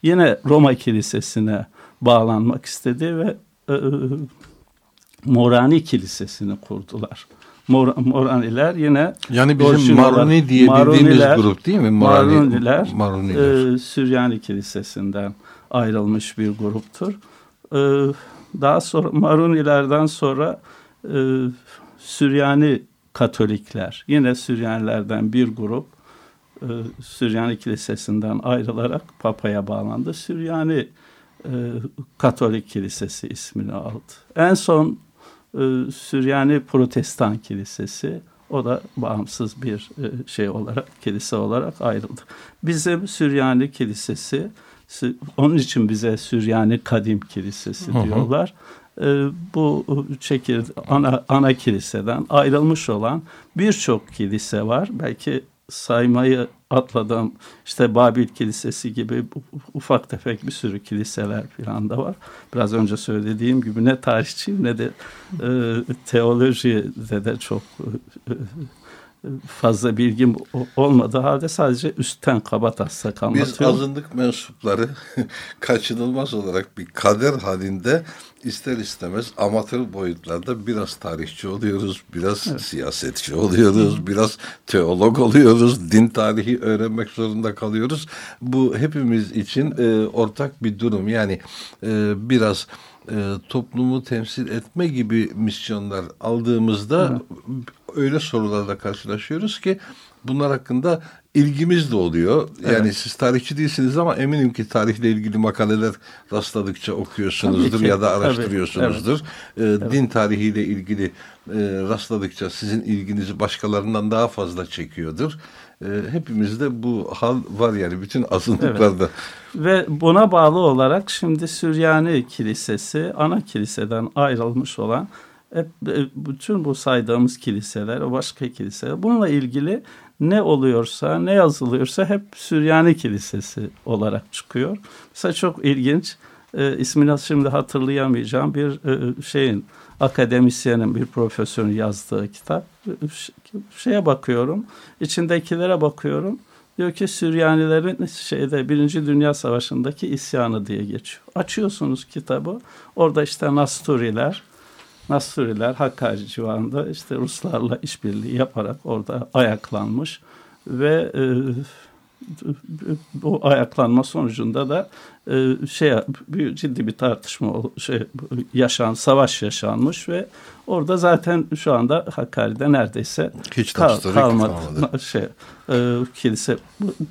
yine Roma Kilisesi'ne bağlanmak istedi ve e, Morani Kilisesi'ni kurdular. Mor, Moraniler yine yani bizim Maruni diye bildiğimiz grup değil mi? Marani, Maruniler, Maruniler. E, Süryani Kilisesi'nden ayrılmış bir gruptur. E, daha sonra Marunilerden sonra e, Süryani Katolikler yine Süryanilerden bir grup e, Süryani Kilisesi'nden ayrılarak Papa'ya bağlandı. Süryani e, Katolik Kilisesi ismini aldı. En son Süryani Protestan Kilisesi o da bağımsız bir e, şey olarak kilise olarak ayrıldı. Bizim Süryani Kilisesi Onun için bize Süryani Kadim Kilisesi diyorlar. Hı hı. Bu çekir ana ana kiliseden ayrılmış olan birçok kilise var. Belki saymayı atladım. İşte Babil Kilisesi gibi ufak tefek bir sürü kiliseler falan da var. Biraz önce söylediğim gibi ne tarihçi ne de e, teolojide de çok e, fazla bilgim olmadığı halde sadece üstten kaba taslak anlatıyorum. Biz azınlık mensupları kaçınılmaz olarak bir kader halinde ister istemez amatör boyutlarda biraz tarihçi oluyoruz, biraz evet. siyasetçi oluyoruz, biraz teolog oluyoruz, din tarihi öğrenmek zorunda kalıyoruz. Bu hepimiz için e, ortak bir durum. Yani e, biraz e, toplumu temsil etme gibi misyonlar aldığımızda evet. Öyle sorularla karşılaşıyoruz ki bunlar hakkında ilgimiz de oluyor. Yani evet. siz tarihçi değilsiniz ama eminim ki tarihle ilgili makaleler rastladıkça okuyorsunuzdur ya da araştırıyorsunuzdur. Evet. Ee, din tarihiyle ilgili e, rastladıkça sizin ilginizi başkalarından daha fazla çekiyordur. Ee, hepimizde bu hal var yani bütün azınlıklarda. Evet. Ve buna bağlı olarak şimdi Süryani Kilisesi ana kiliseden ayrılmış olan e, bütün bu saydığımız kiliseler, o başka kiliseler bununla ilgili ne oluyorsa, ne yazılıyorsa hep Süryani Kilisesi olarak çıkıyor. Mesela çok ilginç, e, ismini şimdi hatırlayamayacağım bir e, şeyin, akademisyenin, bir profesörün yazdığı kitap. Şeye bakıyorum, içindekilere bakıyorum. Diyor ki Süryanilerin şeyde Birinci Dünya Savaşı'ndaki isyanı diye geçiyor. Açıyorsunuz kitabı. Orada işte Nasturiler, Nasturiler Hakkari civarında işte Ruslarla işbirliği yaparak orada ayaklanmış ve e, bu ayaklanma sonucunda da e, şey bir ciddi bir tartışma şey yaşan savaş yaşanmış ve orada zaten şu anda Hakkari'de neredeyse hiç kal, kalmadı, kalmadı. şey e, kilise.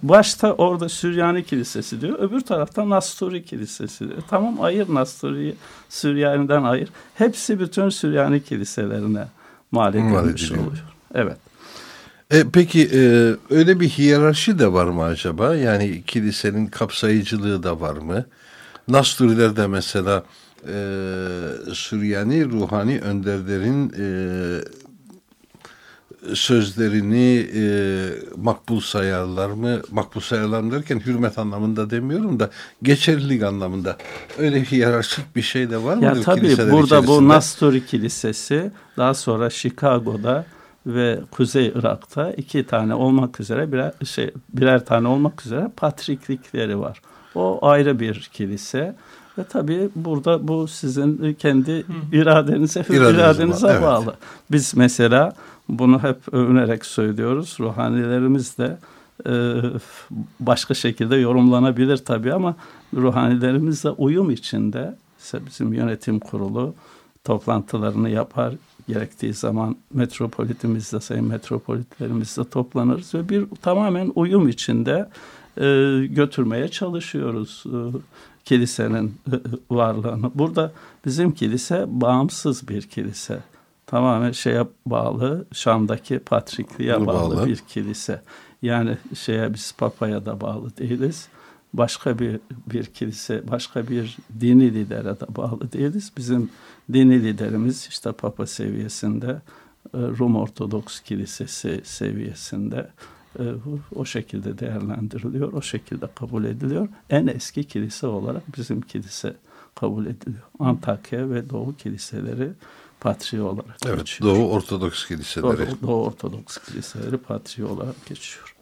Başta orada Süryani kilisesi diyor öbür tarafta Nasturi kilisesi diyor. Tamam ayır Nasturi'yi Süryani'den ayır. Hepsi bütün Süryani kiliselerine mal edilmiş oluyor. Evet e, peki e, öyle bir hiyerarşi de var mı acaba? Yani kilisenin kapsayıcılığı da var mı? Nasturiler mesela e, Süryani ruhani önderlerin e, sözlerini e, makbul sayarlar mı? Makbul sayarlar mı derken hürmet anlamında demiyorum da geçerlilik anlamında. Öyle hiyerarşik bir şey de var mı? Ya tabii burada bu Nasturi Kilisesi daha sonra Chicago'da ve Kuzey Irak'ta iki tane olmak üzere birer, şey, birer tane olmak üzere patriklikleri var. O ayrı bir kilise. Ve tabii burada bu sizin kendi iradenize, İradeniz iradenize var. bağlı. Evet. Biz mesela bunu hep övünerek söylüyoruz. Ruhanilerimiz de e, başka şekilde yorumlanabilir tabii ama ruhanilerimizle uyum içinde bizim yönetim kurulu toplantılarını yapar, gerektiği zaman metropolitimizde, sayın metropolitlerimizde toplanırız ve bir tamamen uyum içinde e, götürmeye çalışıyoruz e, kilisenin e, varlığını. Burada bizim kilise bağımsız bir kilise. Tamamen şeye bağlı, Şam'daki patrikliğe bağlı, bağlı bir kilise. Yani şeye biz papaya da bağlı değiliz başka bir bir kilise, başka bir dini lidere de bağlı değiliz. Bizim dini liderimiz işte Papa seviyesinde, e, Rum Ortodoks Kilisesi seviyesinde e, o şekilde değerlendiriliyor, o şekilde kabul ediliyor. En eski kilise olarak bizim kilise kabul ediliyor. Antakya ve Doğu kiliseleri patriği olarak evet, geçiyor. Doğu Ortodoks kiliseleri. Doğu, Doğu Ortodoks kiliseleri patriği olarak geçiyor.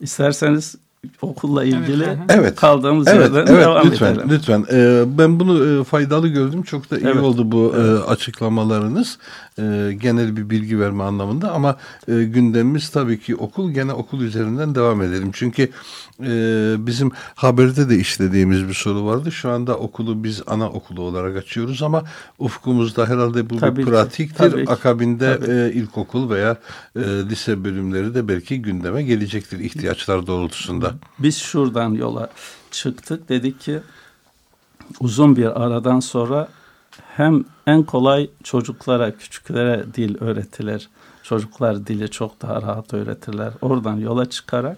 İsterseniz okulla ilgili evet. kaldığımız evet, yerden evet, devam lütfen, edelim. Lütfen. Ee, ben bunu e, faydalı gördüm. Çok da iyi evet. oldu bu e, evet. e, açıklamalarınız. E, genel bir bilgi verme anlamında ama e, gündemimiz tabii ki okul. Gene okul üzerinden devam edelim. Çünkü e, bizim haberde de işlediğimiz bir soru vardı. Şu anda okulu biz ana okulu olarak açıyoruz ama ufkumuzda herhalde bu tabii bir pratiktir. Tabii Akabinde tabii. E, ilkokul veya e, lise bölümleri de belki gündeme gelecektir ihtiyaçlar doğrultusunda. Biz şuradan yola çıktık. Dedik ki uzun bir aradan sonra hem en kolay çocuklara, küçüklere dil öğretilir. Çocuklar dili çok daha rahat öğretirler. Oradan yola çıkarak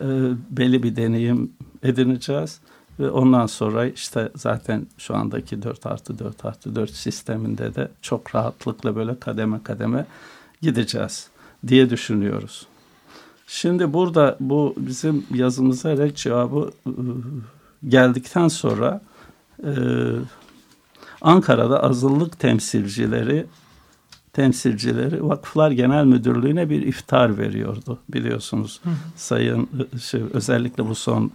e, belli bir deneyim edineceğiz. Ve ondan sonra işte zaten şu andaki 4 artı 4 artı 4 sisteminde de çok rahatlıkla böyle kademe kademe gideceğiz diye düşünüyoruz. Şimdi burada bu bizim yazımıza red cevabı e, geldikten sonra e, Ankara'da azınlık temsilcileri temsilcileri Vakıflar Genel Müdürlüğü'ne bir iftar veriyordu biliyorsunuz. Hı. Sayın e, şey, özellikle bu son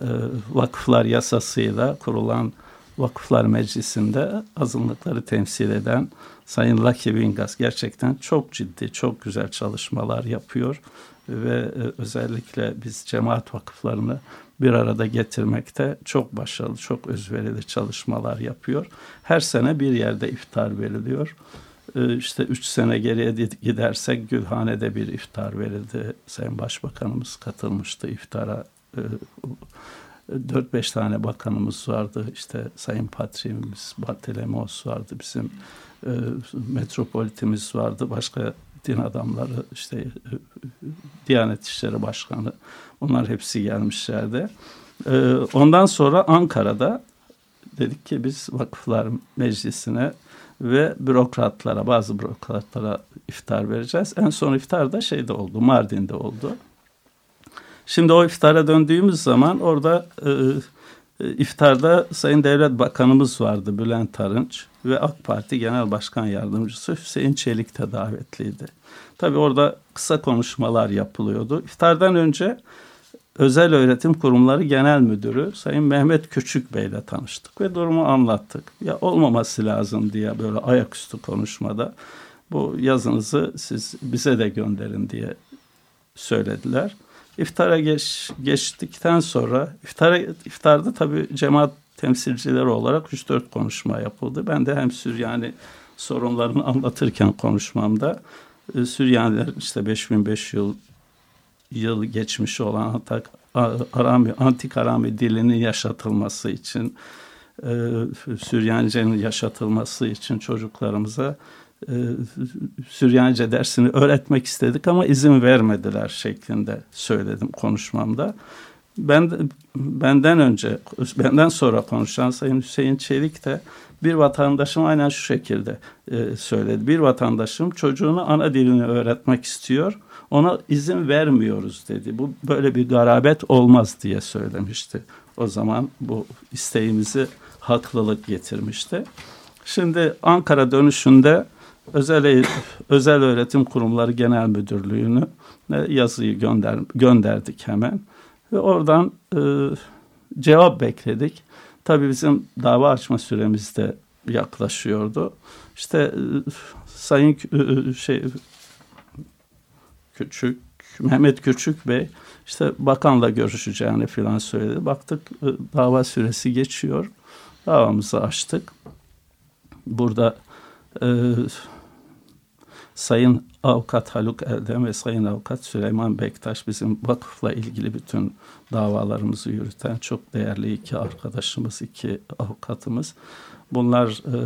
e, vakıflar yasasıyla kurulan Vakıflar Meclisi'nde azınlıkları temsil eden Sayın Lucky Wingas gerçekten çok ciddi, çok güzel çalışmalar yapıyor ve e, özellikle biz cemaat vakıflarını bir arada getirmekte çok başarılı, çok özverili çalışmalar yapıyor. Her sene bir yerde iftar veriliyor. E, işte üç sene geriye gidersek Gülhane'de bir iftar verildi. Sayın Başbakanımız katılmıştı iftara. 4-5 e, tane bakanımız vardı. İşte Sayın Patriğimiz, Bartelemos vardı. Bizim e, metropolitimiz vardı. Başka din adamları işte Diyanet İşleri Başkanı bunlar hepsi gelmişlerdi. E, ondan sonra Ankara'da dedik ki biz vakıflar meclisine ve bürokratlara bazı bürokratlara iftar vereceğiz. En son iftar da şeyde oldu Mardin'de oldu. Şimdi o iftara döndüğümüz zaman orada e, e, iftarda Sayın Devlet Bakanımız vardı Bülent Arınç ve AK Parti Genel Başkan Yardımcısı Hüseyin Çelik de davetliydi. Tabii orada kısa konuşmalar yapılıyordu. İftardan önce Özel Öğretim Kurumları Genel Müdürü Sayın Mehmet Küçük Bey ile tanıştık ve durumu anlattık. Ya olmaması lazım diye böyle ayaküstü konuşmada bu yazınızı siz bize de gönderin diye söylediler. İftara geç, geçtikten sonra iftara, iftarda tabii cemaat temsilcileri olarak 3-4 konuşma yapıldı. Ben de hem Süryani sorunlarını anlatırken konuşmamda e, Süryaniler işte 5005 yıl yıl geçmiş olan Antak, Arami, antik Arami dilinin yaşatılması için e, Süryanice'nin yaşatılması için çocuklarımıza e, Süryanice dersini öğretmek istedik ama izin vermediler şeklinde söyledim konuşmamda. Ben benden önce, benden sonra konuşan Sayın Hüseyin Çelik de bir vatandaşım aynen şu şekilde e, söyledi. Bir vatandaşım çocuğunu ana dilini öğretmek istiyor. Ona izin vermiyoruz dedi. Bu böyle bir garabet olmaz diye söylemişti. O zaman bu isteğimizi haklılık getirmişti. Şimdi Ankara dönüşünde özel özel öğretim kurumları genel müdürlüğünü yazıyı gönder gönderdik hemen ve oradan e, cevap bekledik. Tabii bizim dava açma süremiz de yaklaşıyordu. İşte e, Sayın e, şey Küçük Mehmet Küçük Bey işte bakanla görüşeceğini filan söyledi. Baktık e, dava süresi geçiyor. Davamızı açtık. Burada e, Sayın Avukat Haluk Erdem ve Sayın Avukat Süleyman Bektaş bizim vakıfla ilgili bütün davalarımızı yürüten çok değerli iki arkadaşımız, iki avukatımız. Bunlar e,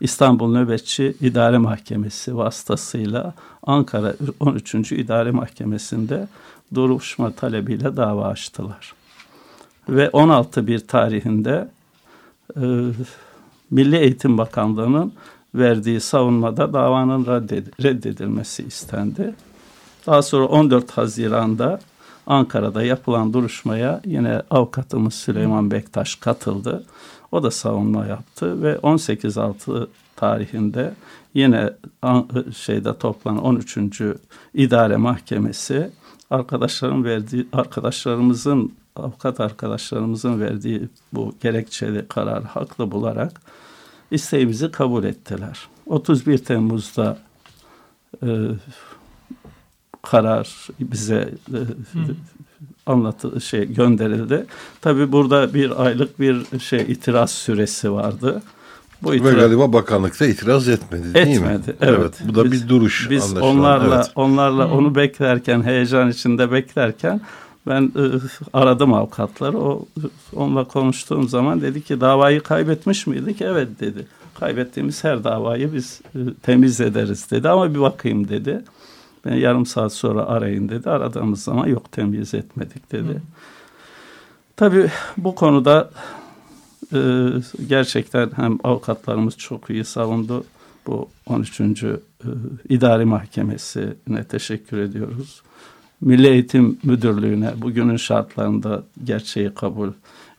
İstanbul Nöbetçi İdare Mahkemesi vasıtasıyla Ankara 13. İdare Mahkemesi'nde duruşma talebiyle dava açtılar. Ve 16 bir tarihinde e, Milli Eğitim Bakanlığı'nın verdiği savunmada davanın reddedilmesi istendi. Daha sonra 14 Haziran'da Ankara'da yapılan duruşmaya yine avukatımız Süleyman Bektaş katıldı. O da savunma yaptı ve 18.6 tarihinde yine şeyde toplanan 13. İdare Mahkemesi arkadaşların verdiği arkadaşlarımızın avukat arkadaşlarımızın verdiği bu gerekçeli karar haklı bularak isteğimizi kabul ettiler. 31 Temmuz'da e, karar bize e, anlatı şey gönderildi. Tabi burada bir aylık bir şey itiraz süresi vardı. Bu itiraz, Ve galiba bakanlıkta itiraz etmedi değil etmedi, mi? Etmedi. Evet. evet. Bu da biz, bir duruş. Biz onlarla evet. onlarla onu beklerken heyecan içinde beklerken ben e, aradım avukatları. O onunla konuştuğum zaman dedi ki davayı kaybetmiş miydik? Evet dedi. Kaybettiğimiz her davayı biz e, temiz ederiz dedi ama bir bakayım dedi. Ben yarım saat sonra arayın dedi. Aradığımız zaman yok temyiz etmedik dedi. Hı. Tabii bu konuda e, gerçekten hem avukatlarımız çok iyi savundu. Bu 13. E, İdari Mahkemesi'ne teşekkür ediyoruz. Milli Eğitim Müdürlüğü'ne bugünün şartlarında gerçeği kabul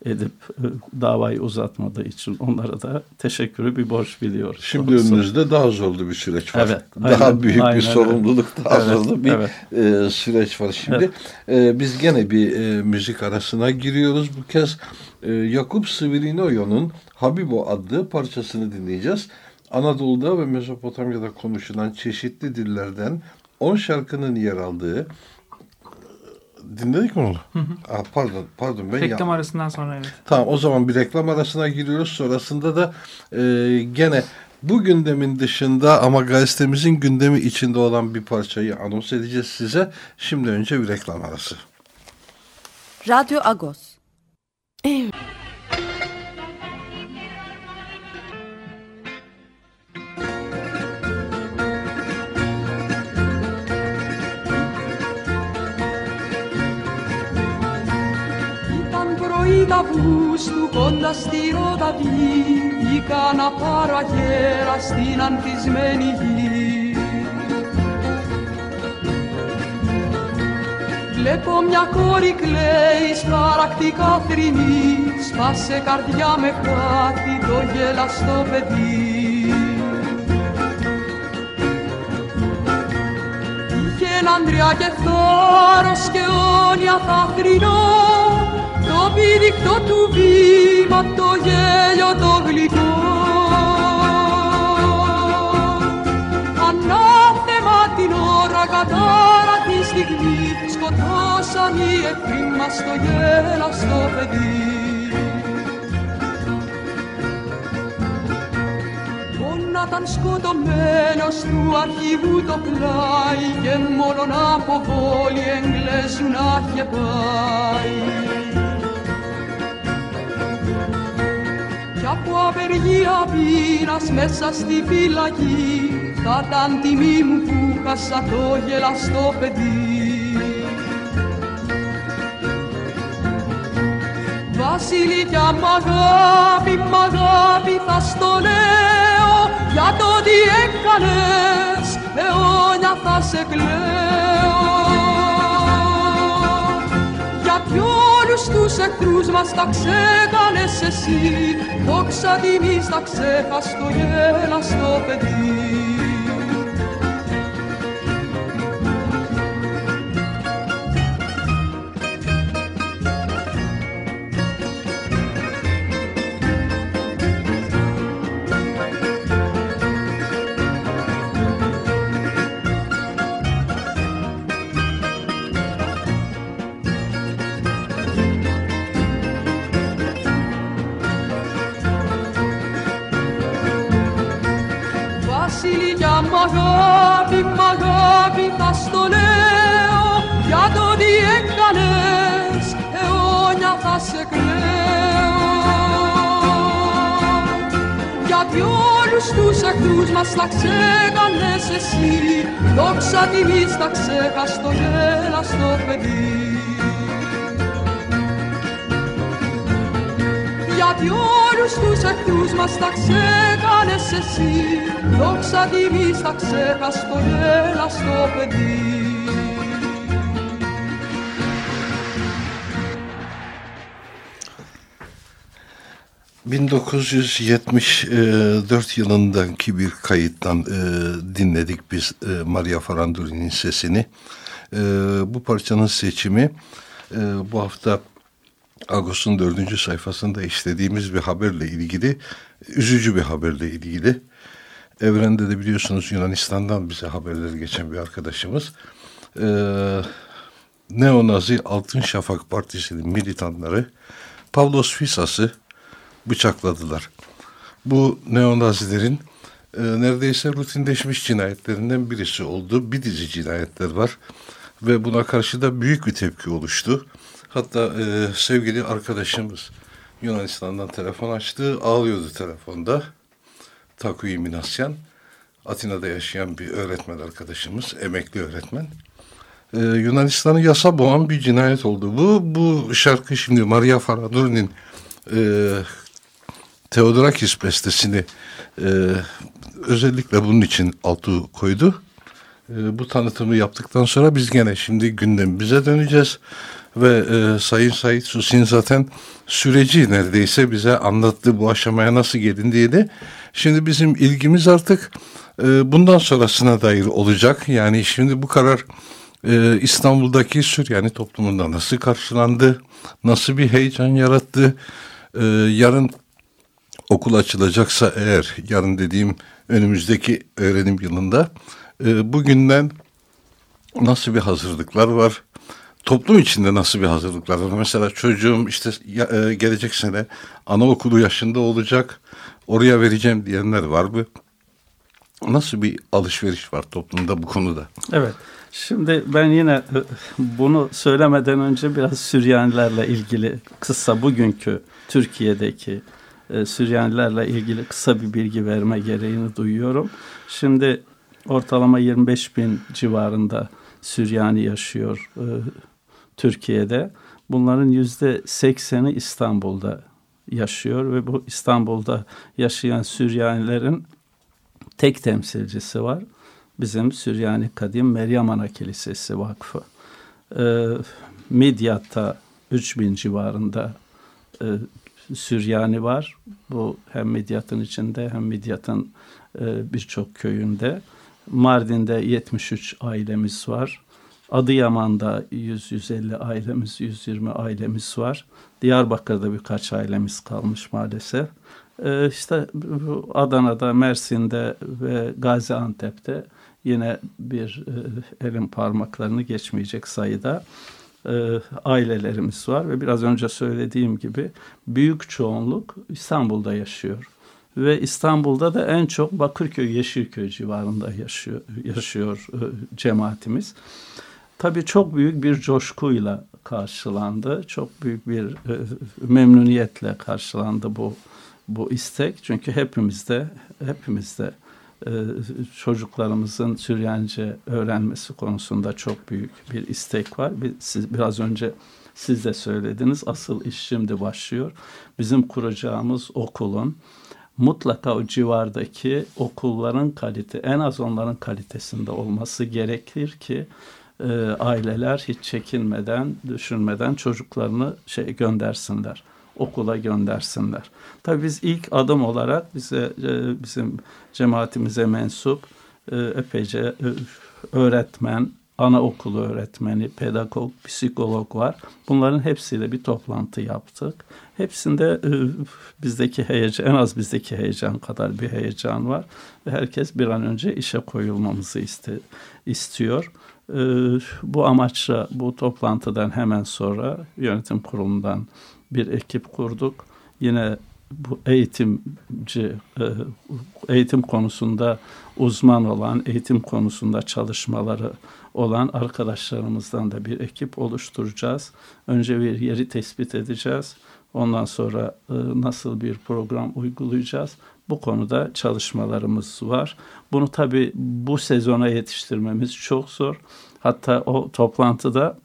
edip e, davayı uzatmadığı için onlara da teşekkürü bir borç biliyoruz. Şimdi doğrusu. önünüzde daha zorlu bir süreç var. Evet, daha aynen, büyük aynen, bir sorumluluk, daha evet, zorlu bir evet. e, süreç var. Şimdi evet. e, biz gene bir e, müzik arasına giriyoruz. Bu kez e, Yakup Svirinoyo'nun Habibo adlı parçasını dinleyeceğiz. Anadolu'da ve Mezopotamya'da konuşulan çeşitli dillerden 10 şarkının yer aldığı dinledik mi onu? Hı hı. Aa, pardon, pardon. Ben reklam ya... arasından sonra evet. Tamam o zaman bir reklam arasına giriyoruz. Sonrasında da e, gene bu gündemin dışında ama gazetemizin gündemi içinde olan bir parçayı anons edeceğiz size. Şimdi önce bir reklam arası. Radyo Agos. Evet. Τα του κοντά στη Ροδαβή Είχα να πάρω αγέρα στην ανθισμένη γη. Βλέπω μια κόρη κλαίει σπαρακτικά θρυνή Σπάσε καρδιά με χάτι το γελαστό παιδί. Είχε έναν και θάρρος και όνια θα το πήδηκτο του βήμα, το γέλιο το γλυκό. Ανάθεμα την ώρα κατάρα τη στιγμή, σκοτώσαν οι εχθροί μας το γέλαστο παιδί. ήταν σκοτωμένος του αρχηγού το πλάι και μόνον από βόλοι εγγλέζου να είχε πάει. Από απεργία πείνας μέσα στη φυλακή θα ήταν τιμή μου που χάσα το γελαστό παιδί. Βασιλικιά μ' αγάπη, μ' αγάπη θα στο λέω για το τι έκανες, αιώνια θα σε κλαίω. κι όλους τους εχθρούς μας τα ξέκανες εσύ. Δόξα τιμής τα ξέχαστο γέλαστο παιδί όλους τους εχθρούς μας τα ξέκανες εσύ. Δόξα τιμής τα ξέχαστο γέλαστο παιδί. Γιατί όλους τους εχθρούς μας τα ξέκανες εσύ. Δόξα τιμή στα ξέχαστο γέλαστο παιδί ...1974 yılındaki bir kayıttan e, dinledik biz e, Maria Faranduri'nin sesini. E, bu parçanın seçimi e, bu hafta Agos'un dördüncü sayfasında istediğimiz bir haberle ilgili, üzücü bir haberle ilgili. Evrende de biliyorsunuz Yunanistan'dan bize haberleri geçen bir arkadaşımız. Ee, Neonazi Altın Şafak Partisi'nin militanları Pavlos Fisas'ı bıçakladılar. Bu neonazilerin e, neredeyse rutinleşmiş cinayetlerinden birisi oldu. Bir dizi cinayetler var ve buna karşı da büyük bir tepki oluştu. Hatta e, sevgili arkadaşımız Yunanistan'dan telefon açtı. Ağlıyordu telefonda. Takuyi Minasyan. Atina'da yaşayan bir öğretmen arkadaşımız, emekli öğretmen. Ee, Yunanistan'ı yasa boğan bir cinayet oldu. Bu bu şarkı şimdi Maria Faradurni'nin e, Theodorakis bestesini e, özellikle bunun için altı koydu. E, bu tanıtımı yaptıktan sonra biz gene şimdi gündemimize döneceğiz. Ve e, Sayın Said Susin zaten süreci neredeyse bize anlattı bu aşamaya nasıl gelin diye de. Şimdi bizim ilgimiz artık e, bundan sonrasına dair olacak. Yani şimdi bu karar e, İstanbul'daki Süryani toplumunda nasıl karşılandı, nasıl bir heyecan yarattı, e, yarın okul açılacaksa eğer, yarın dediğim önümüzdeki öğrenim yılında e, bugünden nasıl bir hazırlıklar var, toplum içinde nasıl bir hazırlıklar var. Mesela çocuğum işte e, gelecek sene anaokulu yaşında olacak, oraya vereceğim diyenler var mı? Nasıl bir alışveriş var toplumda bu konuda? Evet. Şimdi ben yine e, bunu söylemeden önce biraz Süryanilerle ilgili kısa bugünkü Türkiye'deki e, Süryanilerle ilgili kısa bir bilgi verme gereğini duyuyorum. Şimdi ortalama 25 bin civarında Süryani yaşıyor e, Türkiye'de. Bunların yüzde sekseni İstanbul'da yaşıyor ve bu İstanbul'da yaşayan Süryanilerin tek temsilcisi var. Bizim Süryani Kadim Meryem Ana Kilisesi Vakfı. E, Midyat'ta 3000 civarında e, Süryani var. Bu hem Midyat'ın içinde hem Midyat'ın e, birçok köyünde. Mardin'de 73 ailemiz var. Adıyaman'da 100-150 ailemiz, 120 ailemiz var. Diyarbakır'da birkaç ailemiz kalmış maalesef. Ee, işte Adana'da, Mersin'de ve Gaziantep'te yine bir e, elin parmaklarını geçmeyecek sayıda e, ailelerimiz var ve biraz önce söylediğim gibi büyük çoğunluk İstanbul'da yaşıyor ve İstanbul'da da en çok Bakırköy, Yeşilköy civarında yaşıyor, yaşıyor e, cemaatimiz. Tabii çok büyük bir coşkuyla karşılandı, çok büyük bir e, memnuniyetle karşılandı bu bu istek. Çünkü hepimizde hepimizde çocuklarımızın Süryanice öğrenmesi konusunda çok büyük bir istek var. Siz biraz önce siz de söylediniz. Asıl iş şimdi başlıyor. Bizim kuracağımız okulun mutlaka o civardaki okulların kalite en az onların kalitesinde olması gerekir ki e, aileler hiç çekinmeden, düşünmeden çocuklarını şey göndersinler okula göndersinler. Tabii biz ilk adım olarak bize e, bizim cemaatimize mensup e, epeyce e, öğretmen, anaokulu öğretmeni, pedagog, psikolog var. Bunların hepsiyle bir toplantı yaptık. Hepsinde bizdeki heyecan, en az bizdeki heyecan kadar bir heyecan var. Ve herkes bir an önce işe koyulmamızı iste, istiyor. Bu amaçla bu toplantıdan hemen sonra yönetim kurulundan bir ekip kurduk. Yine bu eğitimci, e, eğitim konusunda uzman olan, eğitim konusunda çalışmaları olan arkadaşlarımızdan da bir ekip oluşturacağız. Önce bir yeri tespit edeceğiz. Ondan sonra e, nasıl bir program uygulayacağız? Bu konuda çalışmalarımız var. Bunu tabii bu sezona yetiştirmemiz çok zor. Hatta o toplantıda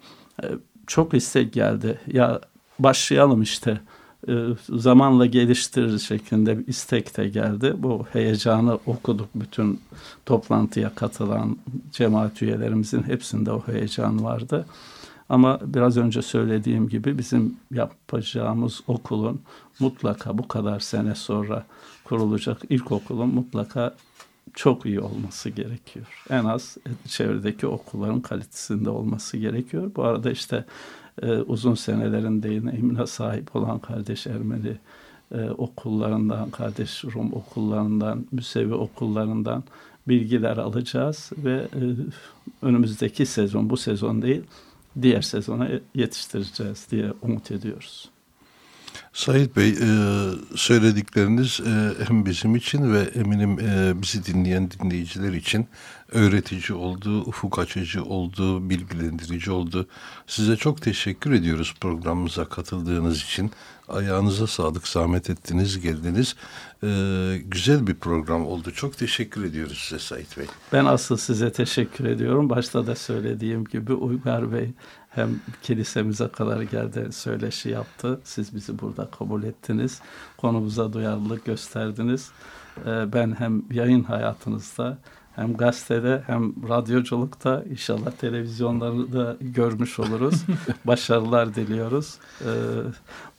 e, çok istek geldi. Ya başlayalım işte e, zamanla geliştirir şeklinde bir istek de geldi. Bu heyecanı okuduk bütün toplantıya katılan cemaat üyelerimizin hepsinde o heyecan vardı. Ama biraz önce söylediğim gibi bizim yapacağımız okulun mutlaka bu kadar sene sonra kurulacak ilkokulun mutlaka çok iyi olması gerekiyor. En az çevredeki okulların kalitesinde olması gerekiyor. Bu arada işte e, uzun senelerin deneyimine sahip olan kardeş Ermeni e, okullarından, kardeş Rum okullarından, Müsevi okullarından bilgiler alacağız ve e, önümüzdeki sezon, bu sezon değil, diğer sezona yetiştireceğiz diye umut ediyoruz. Sayit Bey e, söyledikleriniz e, hem bizim için ve eminim e, bizi dinleyen dinleyiciler için öğretici oldu, ufuk açıcı oldu, bilgilendirici oldu. Size çok teşekkür ediyoruz programımıza katıldığınız için. Ayağınıza sağlık, zahmet ettiniz, geldiniz. Güzel bir program oldu. Çok teşekkür ediyoruz size Sait Bey. Ben asıl size teşekkür ediyorum. Başta da söylediğim gibi Uygar Bey hem kilisemize kadar geldi söyleşi yaptı. Siz bizi burada kabul ettiniz. Konumuza duyarlılık gösterdiniz. Ee, ben hem yayın hayatınızda hem gazetede hem radyoculukta inşallah televizyonları da görmüş oluruz. Başarılar diliyoruz. Ee,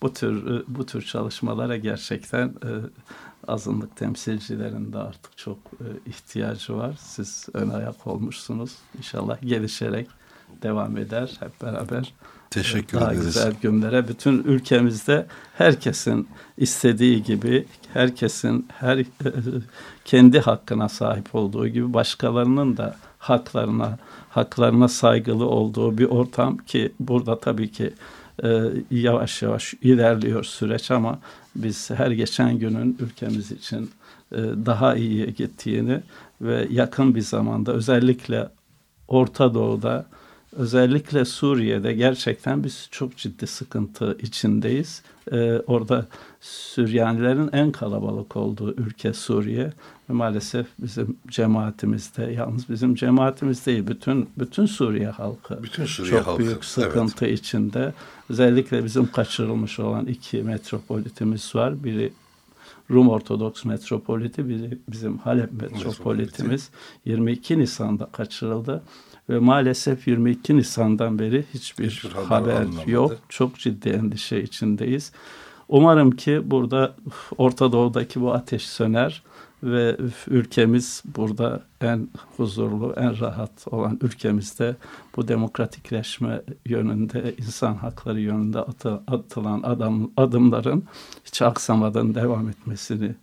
bu tür bu tür çalışmalara gerçekten e, azınlık temsilcilerinde artık çok e, ihtiyacı var. Siz ön ayak olmuşsunuz. İnşallah gelişerek devam eder hep beraber. Teşekkür daha ederiz. güzel günlere bütün ülkemizde herkesin istediği gibi herkesin her kendi hakkına sahip olduğu gibi başkalarının da haklarına haklarına saygılı olduğu bir ortam ki burada tabii ki e, yavaş yavaş ilerliyor süreç ama biz her geçen günün ülkemiz için e, daha iyiye gittiğini ve yakın bir zamanda özellikle Orta Doğu'da özellikle Suriye'de gerçekten biz çok ciddi sıkıntı içindeyiz. Ee, orada Süryanilerin en kalabalık olduğu ülke Suriye ve maalesef bizim cemaatimizde yalnız bizim cemaatimiz değil bütün bütün Suriye halkı bütün Suriye çok halkı, büyük sıkıntı evet. içinde. Özellikle bizim kaçırılmış olan iki metropolitimiz var. Biri Rum Ortodoks metropoliti, biri bizim Halep metropolitimiz 22 Nisan'da kaçırıldı ve maalesef 22 Nisan'dan beri hiçbir, hiçbir haber, haber yok. Çok ciddi endişe içindeyiz. Umarım ki burada Orta Doğu'daki bu ateş söner ve ülkemiz burada en huzurlu, en rahat olan ülkemizde bu demokratikleşme yönünde, insan hakları yönünde atı, atılan adam, adımların hiç aksamadan devam etmesini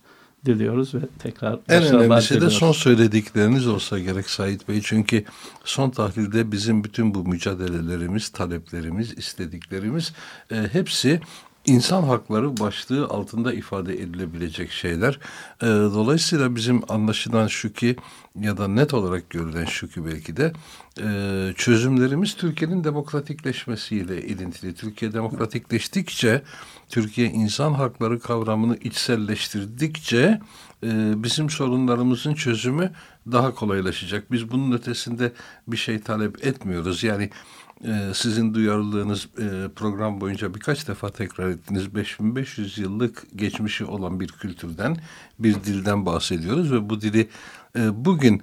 diliyoruz ve tekrar En önemlisi de son söyledikleriniz olsa gerek Sait Bey. Çünkü son tahlilde bizim bütün bu mücadelelerimiz, taleplerimiz, istediklerimiz e, hepsi insan hakları başlığı altında ifade edilebilecek şeyler. E, dolayısıyla bizim anlaşılan şu ki ya da net olarak görülen şu ki belki de e, çözümlerimiz Türkiye'nin demokratikleşmesiyle ilintili. Türkiye demokratikleştikçe, Türkiye insan hakları kavramını içselleştirdikçe e, bizim sorunlarımızın çözümü daha kolaylaşacak. Biz bunun ötesinde bir şey talep etmiyoruz. Yani e, sizin duyarlılığınız e, program boyunca birkaç defa tekrar ettiniz. 5500 yıllık geçmişi olan bir kültürden, bir dilden bahsediyoruz ve bu dili e, bugün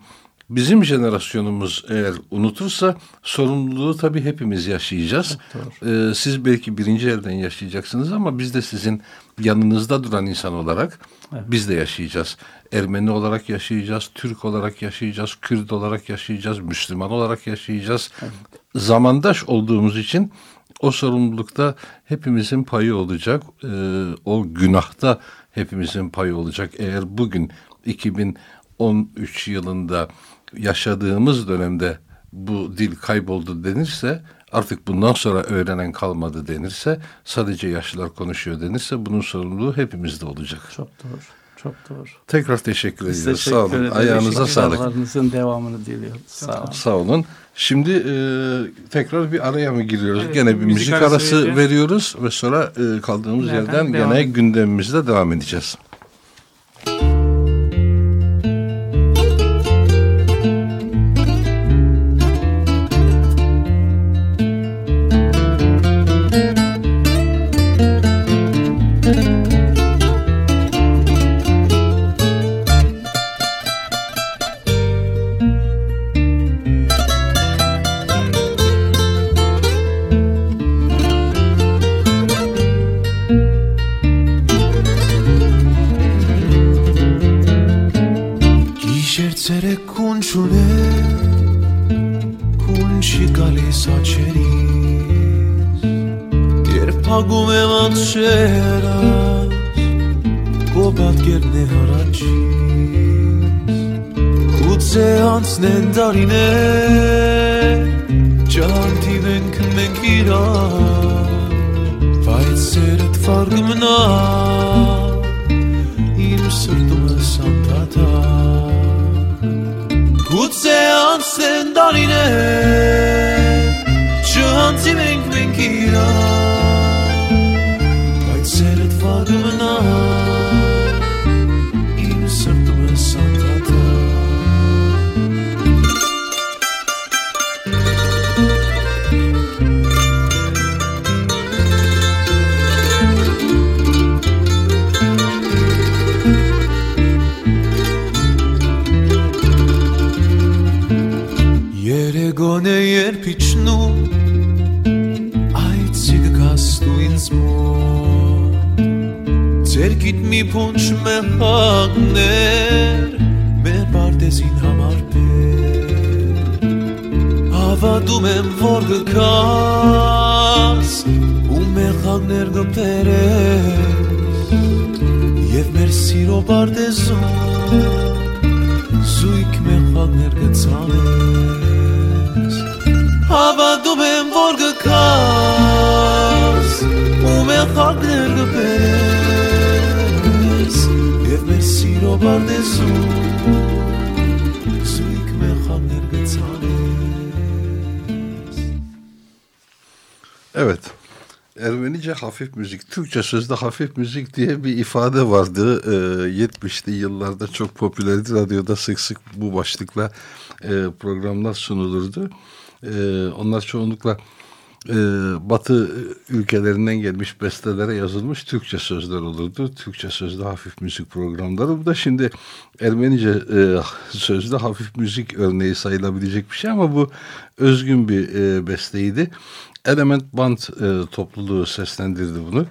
bizim jenerasyonumuz eğer unutursa sorumluluğu tabii hepimiz yaşayacağız. Ee, siz belki birinci elden yaşayacaksınız ama biz de sizin yanınızda duran insan olarak evet. biz de yaşayacağız. Ermeni olarak yaşayacağız, Türk olarak yaşayacağız, Kürt olarak yaşayacağız, Müslüman olarak yaşayacağız. Evet. Zamandaş olduğumuz için o sorumlulukta hepimizin payı olacak. Ee, o günahta hepimizin payı olacak. Eğer bugün 2013 yılında yaşadığımız dönemde bu dil kayboldu denirse artık bundan sonra öğrenen kalmadı denirse sadece yaşlılar konuşuyor denirse bunun sorumluluğu hepimizde olacak. Çok doğru. Çok doğru. Tekrar teşekkür Biz ediyoruz. Teşekkür Sağ olun. Ayağınıza sağlık. devamını diliyoruz. Sağ olun. Sağ olun. Şimdi e, tekrar bir araya mı giriyoruz? Evet, gene bir müzik, müzik arası vereceğiz. veriyoruz ve sonra e, kaldığımız Nereden yerden gene gündemimizde devam edeceğiz. հրաշերած քո պատկերն է հառաչից գուցե անցնեն տարիներ ճանտի մենք մենք իրար բայց սերդ վարգ մնա մի փունջ մեղքներ մեր պարտեզին համար բեր հավատում եմ որ գկաս ու մեղքներ գբերես եւ մեր սիրո պարտեզում զույգ մեղքներ գցանես հավատում եմ որ գկաս ու մեղքներ գբերես סיר ברדסו זוויק מחמיר Evet. Ermenice hafif müzik, Türkçe sözde hafif müzik diye bir ifade vardı. Ee, 70'li yıllarda çok popülerdi. Radyoda sık sık bu başlıkla e, programlar sunulurdu. E, onlar çoğunlukla e, Batı ülkelerinden gelmiş bestelere yazılmış Türkçe sözler olurdu. Türkçe sözde hafif müzik programları. Bu da şimdi Ermenice e, sözde hafif müzik örneği sayılabilecek bir şey ama bu özgün bir e, besteydi. Element Band e, topluluğu seslendirdi bunu.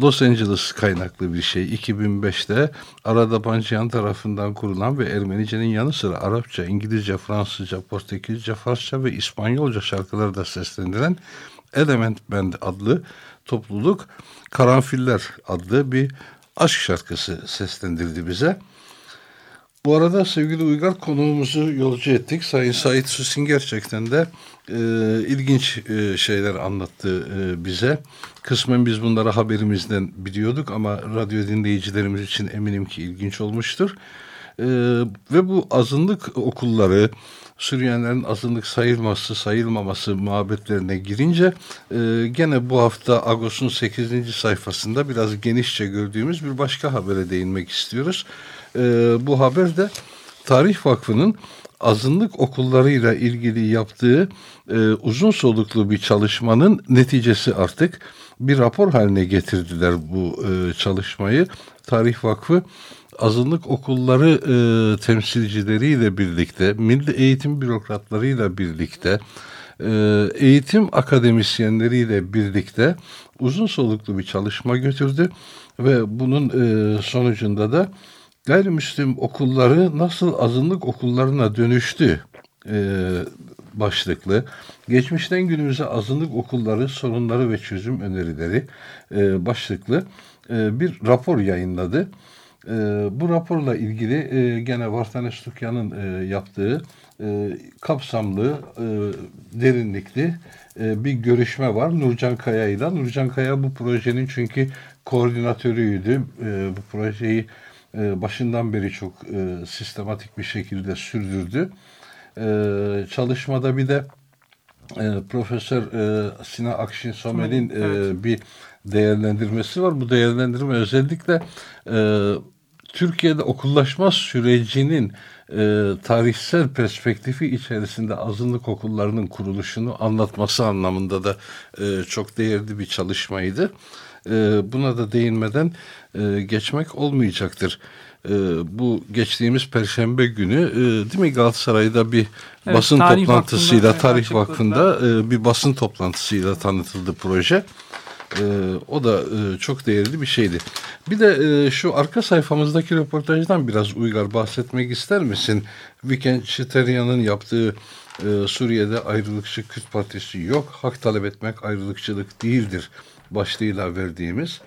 Los Angeles kaynaklı bir şey. 2005'te Arada Bancıyan tarafından kurulan ve Ermenice'nin yanı sıra Arapça, İngilizce, Fransızca, Portekizce, Farsça ve İspanyolca şarkıları da seslendiren Element Band adlı topluluk Karanfiller adlı bir aşk şarkısı seslendirdi bize. Bu arada sevgili Uygar konuğumuzu yolcu ettik. Sayın Sait Süsin gerçekten de e, ilginç e, şeyler anlattı e, bize. Kısmen biz bunları haberimizden biliyorduk ama radyo dinleyicilerimiz için eminim ki ilginç olmuştur. E, ve bu azınlık okulları, Süryanilerin azınlık sayılması, sayılmaması muhabbetlerine girince e, gene bu hafta Agos'un 8. sayfasında biraz genişçe gördüğümüz bir başka habere değinmek istiyoruz. E, bu haber de Tarih Vakfı'nın azınlık okullarıyla ilgili yaptığı e, uzun soluklu bir çalışmanın neticesi artık bir rapor haline getirdiler bu e, çalışmayı. Tarih Vakfı azınlık okulları e, temsilcileriyle birlikte, milli eğitim bürokratlarıyla birlikte, e, eğitim akademisyenleriyle birlikte uzun soluklu bir çalışma götürdü ve bunun e, sonucunda da gayrimüslim okulları nasıl azınlık okullarına dönüştü e, başlıklı geçmişten günümüze azınlık okulları sorunları ve çözüm önerileri e, başlıklı e, bir rapor yayınladı. E, bu raporla ilgili e, gene Vartanes Tukyan'ın e, yaptığı e, kapsamlı, e, derinlikli e, bir görüşme var Nurcan Kaya ile. Nurcan Kaya bu projenin çünkü koordinatörüydü. E, bu projeyi başından beri çok e, sistematik bir şekilde sürdürdü. E, çalışmada bir de e, Profesör e, Sinan Akşin Somer'in e, evet. bir değerlendirmesi var. Bu değerlendirme özellikle e, Türkiye'de okullaşma sürecinin e, tarihsel perspektifi içerisinde azınlık okullarının kuruluşunu anlatması anlamında da e, çok değerli bir çalışmaydı. E, buna da değinmeden e, geçmek olmayacaktır. E, bu geçtiğimiz Perşembe günü e, değil mi Galatasaray'da bir evet, basın tarih toplantısıyla vakfında, Tarih Vakfı'nda e, bir basın toplantısıyla tanıtıldı proje. E, o da e, çok değerli bir şeydi. Bir de e, şu arka sayfamızdaki röportajdan biraz Uygar bahsetmek ister misin? Viken Çeteryan'ın yaptığı e, Suriye'de ayrılıkçı Kürt Partisi yok. Hak talep etmek ayrılıkçılık değildir başlığıyla verdiğimiz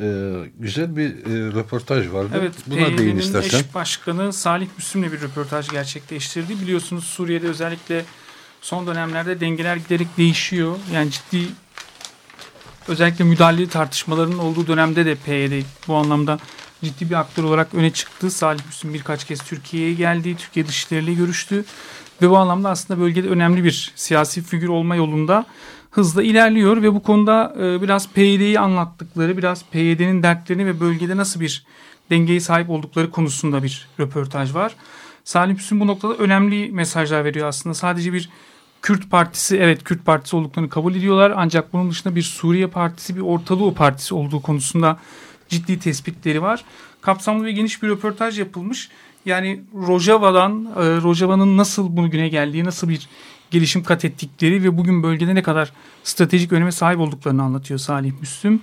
e, güzel bir e, röportaj vardı. Evet, Buna değin istersen. eş başkanı Salih Müslüm'le bir röportaj gerçekleştirdi. Biliyorsunuz Suriye'de özellikle son dönemlerde dengeler giderek değişiyor. Yani ciddi özellikle müdahale tartışmalarının olduğu dönemde de PYD bu anlamda ciddi bir aktör olarak öne çıktı. Salih Müslüm birkaç kez Türkiye'ye geldi. Türkiye Dışişleri'yle görüştü. Ve bu anlamda aslında bölgede önemli bir siyasi figür olma yolunda hızla ilerliyor ve bu konuda e, biraz PYD'yi anlattıkları, biraz PYD'nin dertlerini ve bölgede nasıl bir dengeye sahip oldukları konusunda bir röportaj var. Salim Hüsnü bu noktada önemli mesajlar veriyor aslında. Sadece bir Kürt partisi, evet Kürt partisi olduklarını kabul ediyorlar. Ancak bunun dışında bir Suriye partisi, bir Orta Doğu partisi olduğu konusunda ciddi tespitleri var. Kapsamlı ve geniş bir röportaj yapılmış. Yani Rojava'dan, e, Rojava'nın nasıl bugüne geldiği, nasıl bir gelişim kat ettikleri ve bugün bölgede ne kadar stratejik öneme sahip olduklarını anlatıyor Salih Müslüm.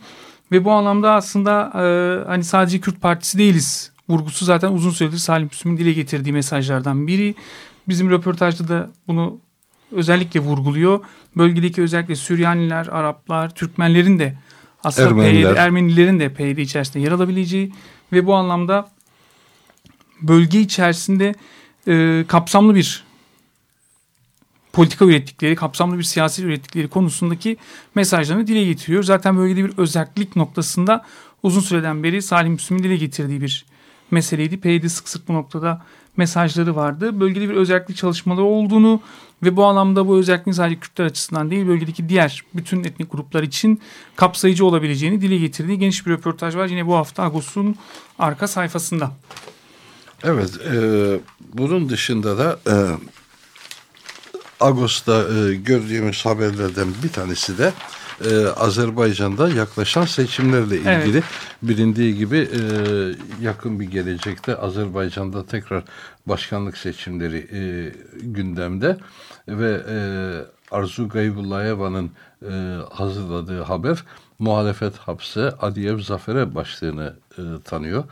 Ve bu anlamda aslında e, hani sadece Kürt Partisi değiliz. Vurgusu zaten uzun süredir Salih Müslüm'ün dile getirdiği mesajlardan biri. Bizim röportajda da bunu özellikle vurguluyor. Bölgedeki özellikle Süryaniler, Araplar, Türkmenlerin de aslında Ermeniler. PYD, Ermenilerin de PYD içerisinde yer alabileceği ve bu anlamda bölge içerisinde e, kapsamlı bir politika ürettikleri, kapsamlı bir siyasi ürettikleri konusundaki mesajlarını dile getiriyor. Zaten bölgede bir özellik noktasında uzun süreden beri Salim Müslüm'ün dile getirdiği bir meseleydi. PYD sık sık bu noktada mesajları vardı. Bölgede bir özellik çalışmaları olduğunu ve bu anlamda bu özelliğin sadece Kürtler açısından değil bölgedeki diğer bütün etnik gruplar için kapsayıcı olabileceğini dile getirdiği geniş bir röportaj var. Yine bu hafta Agos'un arka sayfasında. Evet, e, bunun dışında da e, Ağustos'ta e, gördüğümüz haberlerden bir tanesi de e, Azerbaycan'da yaklaşan seçimlerle ilgili evet. bilindiği gibi e, yakın bir gelecekte Azerbaycan'da tekrar başkanlık seçimleri e, gündemde ve e, Arzu Gaybulayeva'nın e, hazırladığı haber muhalefet hapse Aliyev zafere başlığını e, tanıyor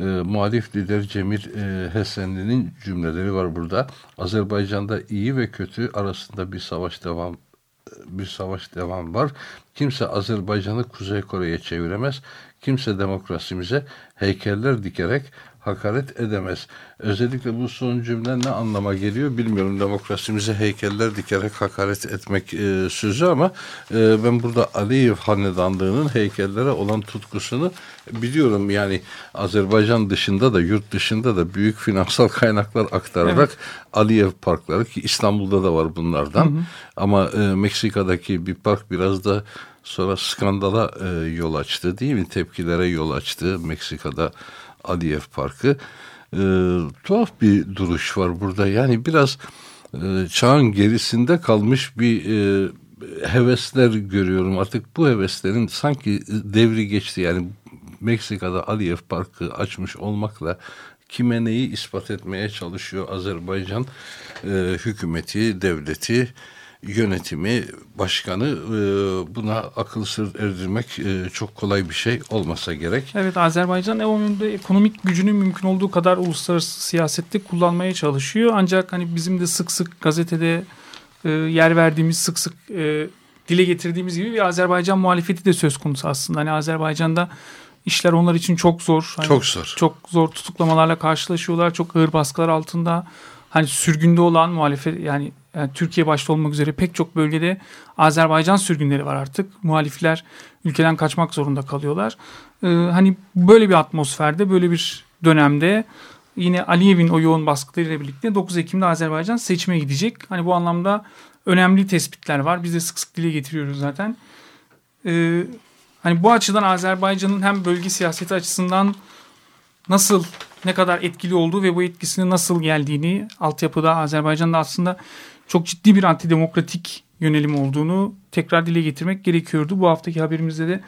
e, muhalif lider Cemil e, Hesenli'nin cümleleri var burada. Azerbaycan'da iyi ve kötü arasında bir savaş devam bir savaş devam var. Kimse Azerbaycan'ı Kuzey Kore'ye çeviremez. Kimse demokrasimize heykeller dikerek hakaret edemez. Özellikle bu son cümle ne anlama geliyor bilmiyorum. Demokrasimize heykeller dikerek hakaret etmek e, sözü ama e, ben burada Aliyev hanedanlığının heykellere olan tutkusunu biliyorum. Yani Azerbaycan dışında da yurt dışında da büyük finansal kaynaklar aktararak evet. Aliyev parkları ki İstanbul'da da var bunlardan. Hı hı. Ama e, Meksika'daki bir park biraz da sonra skandala e, yol açtı değil mi? Tepkilere yol açtı Meksika'da Aliyev Parkı. E, tuhaf bir duruş var burada. Yani biraz e, çağın gerisinde kalmış bir e, hevesler görüyorum. Artık bu heveslerin sanki devri geçti. Yani Meksika'da Aliyev Parkı açmış olmakla kime neyi ispat etmeye çalışıyor Azerbaycan e, hükümeti, devleti yönetimi, başkanı e, buna akıl sır erdirmek e, çok kolay bir şey olmasa gerek. Evet Azerbaycan ev önünde ekonomik gücünü mümkün olduğu kadar uluslararası siyasette kullanmaya çalışıyor. Ancak hani bizim de sık sık gazetede e, yer verdiğimiz sık sık e, dile getirdiğimiz gibi bir Azerbaycan muhalefeti de söz konusu aslında. Hani Azerbaycan'da işler onlar için çok zor. Hani çok zor. Çok zor tutuklamalarla karşılaşıyorlar. Çok ağır baskılar altında. Hani sürgünde olan muhalefet yani yani Türkiye başta olmak üzere pek çok bölgede Azerbaycan sürgünleri var artık. Muhalifler ülkeden kaçmak zorunda kalıyorlar. Ee, hani böyle bir atmosferde, böyle bir dönemde yine Aliyev'in o yoğun baskılarıyla birlikte 9 Ekim'de Azerbaycan seçime gidecek. Hani bu anlamda önemli tespitler var. Biz de sık sık dile getiriyoruz zaten. Ee, hani bu açıdan Azerbaycan'ın hem bölge siyaseti açısından nasıl ne kadar etkili olduğu ve bu etkisinin nasıl geldiğini altyapıda Azerbaycan'da aslında çok ciddi bir antidemokratik yönelim olduğunu tekrar dile getirmek gerekiyordu. Bu haftaki haberimizde de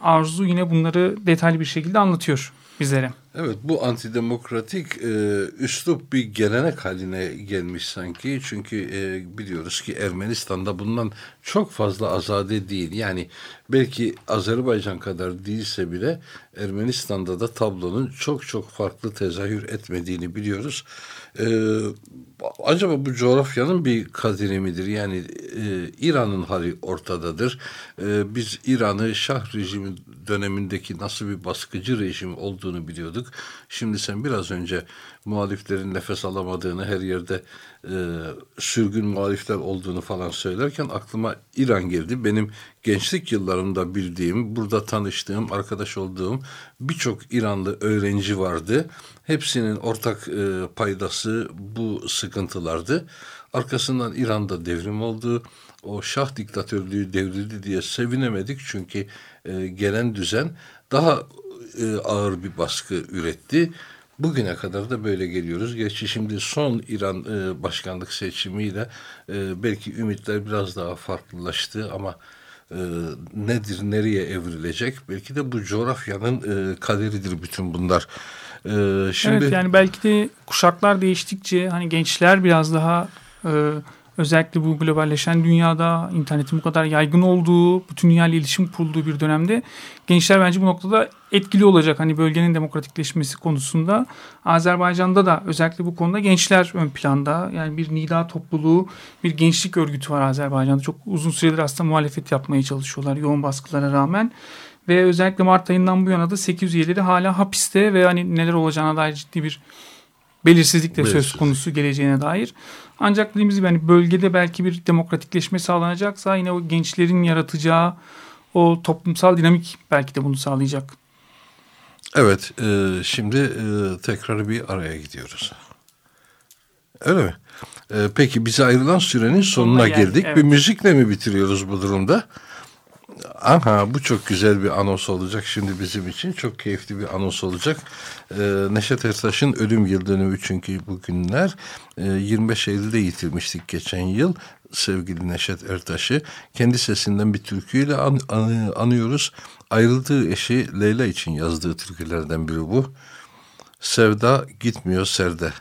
Arzu yine bunları detaylı bir şekilde anlatıyor bizlere. Evet bu antidemokratik e, üslup bir gelenek haline gelmiş sanki. Çünkü e, biliyoruz ki Ermenistan'da bundan çok fazla azade değil. Yani belki Azerbaycan kadar değilse bile Ermenistan'da da tablonun çok çok farklı tezahür etmediğini biliyoruz. E, acaba bu coğrafyanın bir kaderi midir? Yani e, İran'ın hali ortadadır. E, biz İran'ı Şah rejimi dönemindeki nasıl bir baskıcı rejim olduğunu biliyorduk. Şimdi sen biraz önce muhaliflerin nefes alamadığını, her yerde e, sürgün muhalifler olduğunu falan söylerken aklıma İran geldi. Benim gençlik yıllarımda bildiğim, burada tanıştığım, arkadaş olduğum birçok İranlı öğrenci vardı. Hepsinin ortak e, paydası bu sıkıntılardı. Arkasından İran'da devrim oldu. O Şah diktatörlüğü devrildi diye sevinemedik çünkü e, gelen düzen daha e, ağır bir baskı üretti. Bugüne kadar da böyle geliyoruz. Gerçi şimdi son İran e, başkanlık seçimiyle e, belki ümitler biraz daha farklılaştı ama e, nedir, nereye evrilecek? Belki de bu coğrafyanın e, kaderidir bütün bunlar. E, şimdi... Evet yani belki de kuşaklar değiştikçe hani gençler biraz daha e, özellikle bu globalleşen dünyada internetin bu kadar yaygın olduğu, bütün dünya ile iletişim kurulduğu bir dönemde gençler bence bu noktada etkili olacak. Hani bölgenin demokratikleşmesi konusunda Azerbaycan'da da özellikle bu konuda gençler ön planda. Yani bir nida topluluğu, bir gençlik örgütü var Azerbaycan'da. Çok uzun süredir aslında muhalefet yapmaya çalışıyorlar yoğun baskılara rağmen. Ve özellikle Mart ayından bu yana da 800 üyeleri hala hapiste ve hani neler olacağına dair ciddi bir belirsizlik de söz konusu geleceğine dair. Ancak dediğimiz gibi hani bölgede belki bir demokratikleşme sağlanacaksa yine o gençlerin yaratacağı o toplumsal dinamik belki de bunu sağlayacak. Evet, e, şimdi e, tekrar bir araya gidiyoruz. Öyle mi? E, peki bize ayrılan sürenin sonuna, sonuna geldik. Evet. Bir müzikle mi bitiriyoruz bu durumda? Aha bu çok güzel bir anons olacak şimdi bizim için. Çok keyifli bir anons olacak. Ee, Neşet Ertaş'ın ölüm yıl dönümü çünkü bugünler. Ee, 25 Eylül'de yitirmiştik geçen yıl sevgili Neşet Ertaş'ı. Kendi sesinden bir türküyle an, an, anıyoruz. Ayrıldığı eşi Leyla için yazdığı türkülerden biri bu. Sevda gitmiyor serde.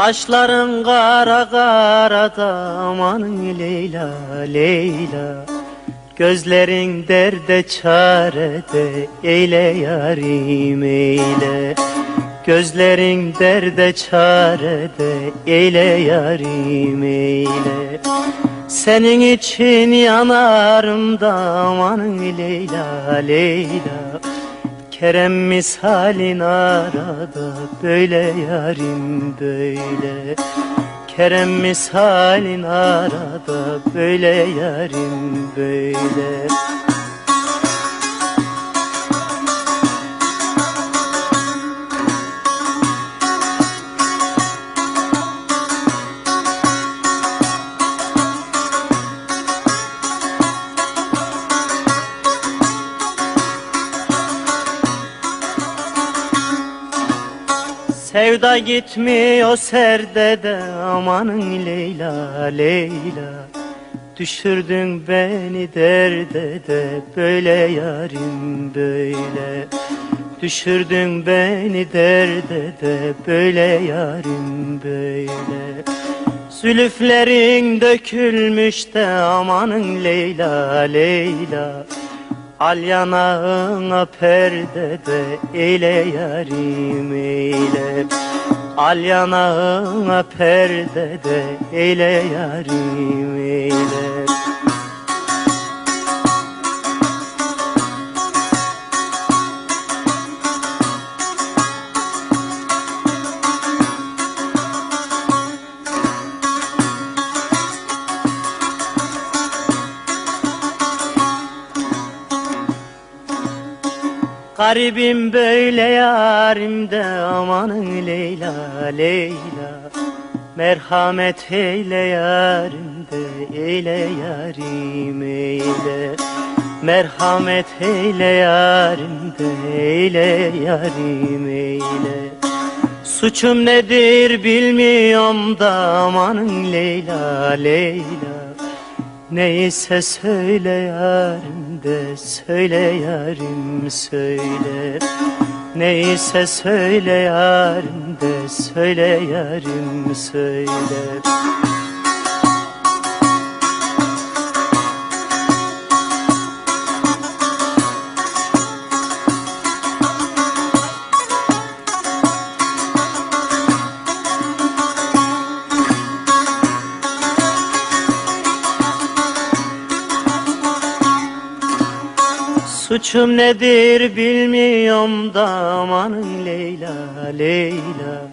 Kaşların kara kara da amanın Leyla Leyla. Gözlerin derde çarede eyle yarim eyle. Gözlerin derde çarede eyle yarim eyle. Senin için yanarım da amanın Leyla Leyla Kerem misalin arada böyle yarim böyle. Kerem misalin arada böyle yarim böyle Sevda gitmiyor serdede amanın Leyla Leyla. Düşürdün beni derde de böyle yarim böyle. Düşürdün beni derde de böyle yarim böyle. Zülüflerin dökülmüş de amanın Leyla Leyla Al yanağına perdede eyle yarim eyle. Al yanağına perdede eyle yarim eyle Garibim böyle yarimde amanın Leyla Leyla. Merhamet eyle yarimde eyle yarim eyle. Merhamet eyle yarimde eyle yarim eyle. Suçum nedir bilmiyorum da amanın Leyla Leyla. Neyse söyle yarim de söyle yarim söyle. Neyse söyle yarim de söyle yarim söyle Suçum nedir bilmiyorum da amanın Leyla Leyla.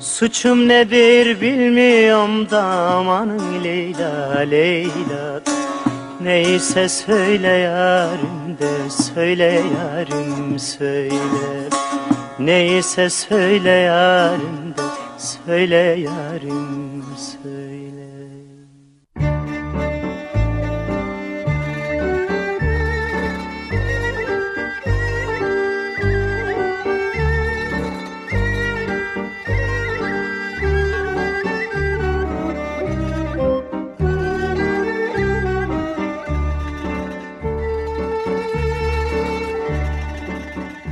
Suçum nedir bilmiyorum da amanın Leyla Leyla. Neyse söyle yarim de söyle yarim söyle. Neyse söyle yarim de söyle yarim söyle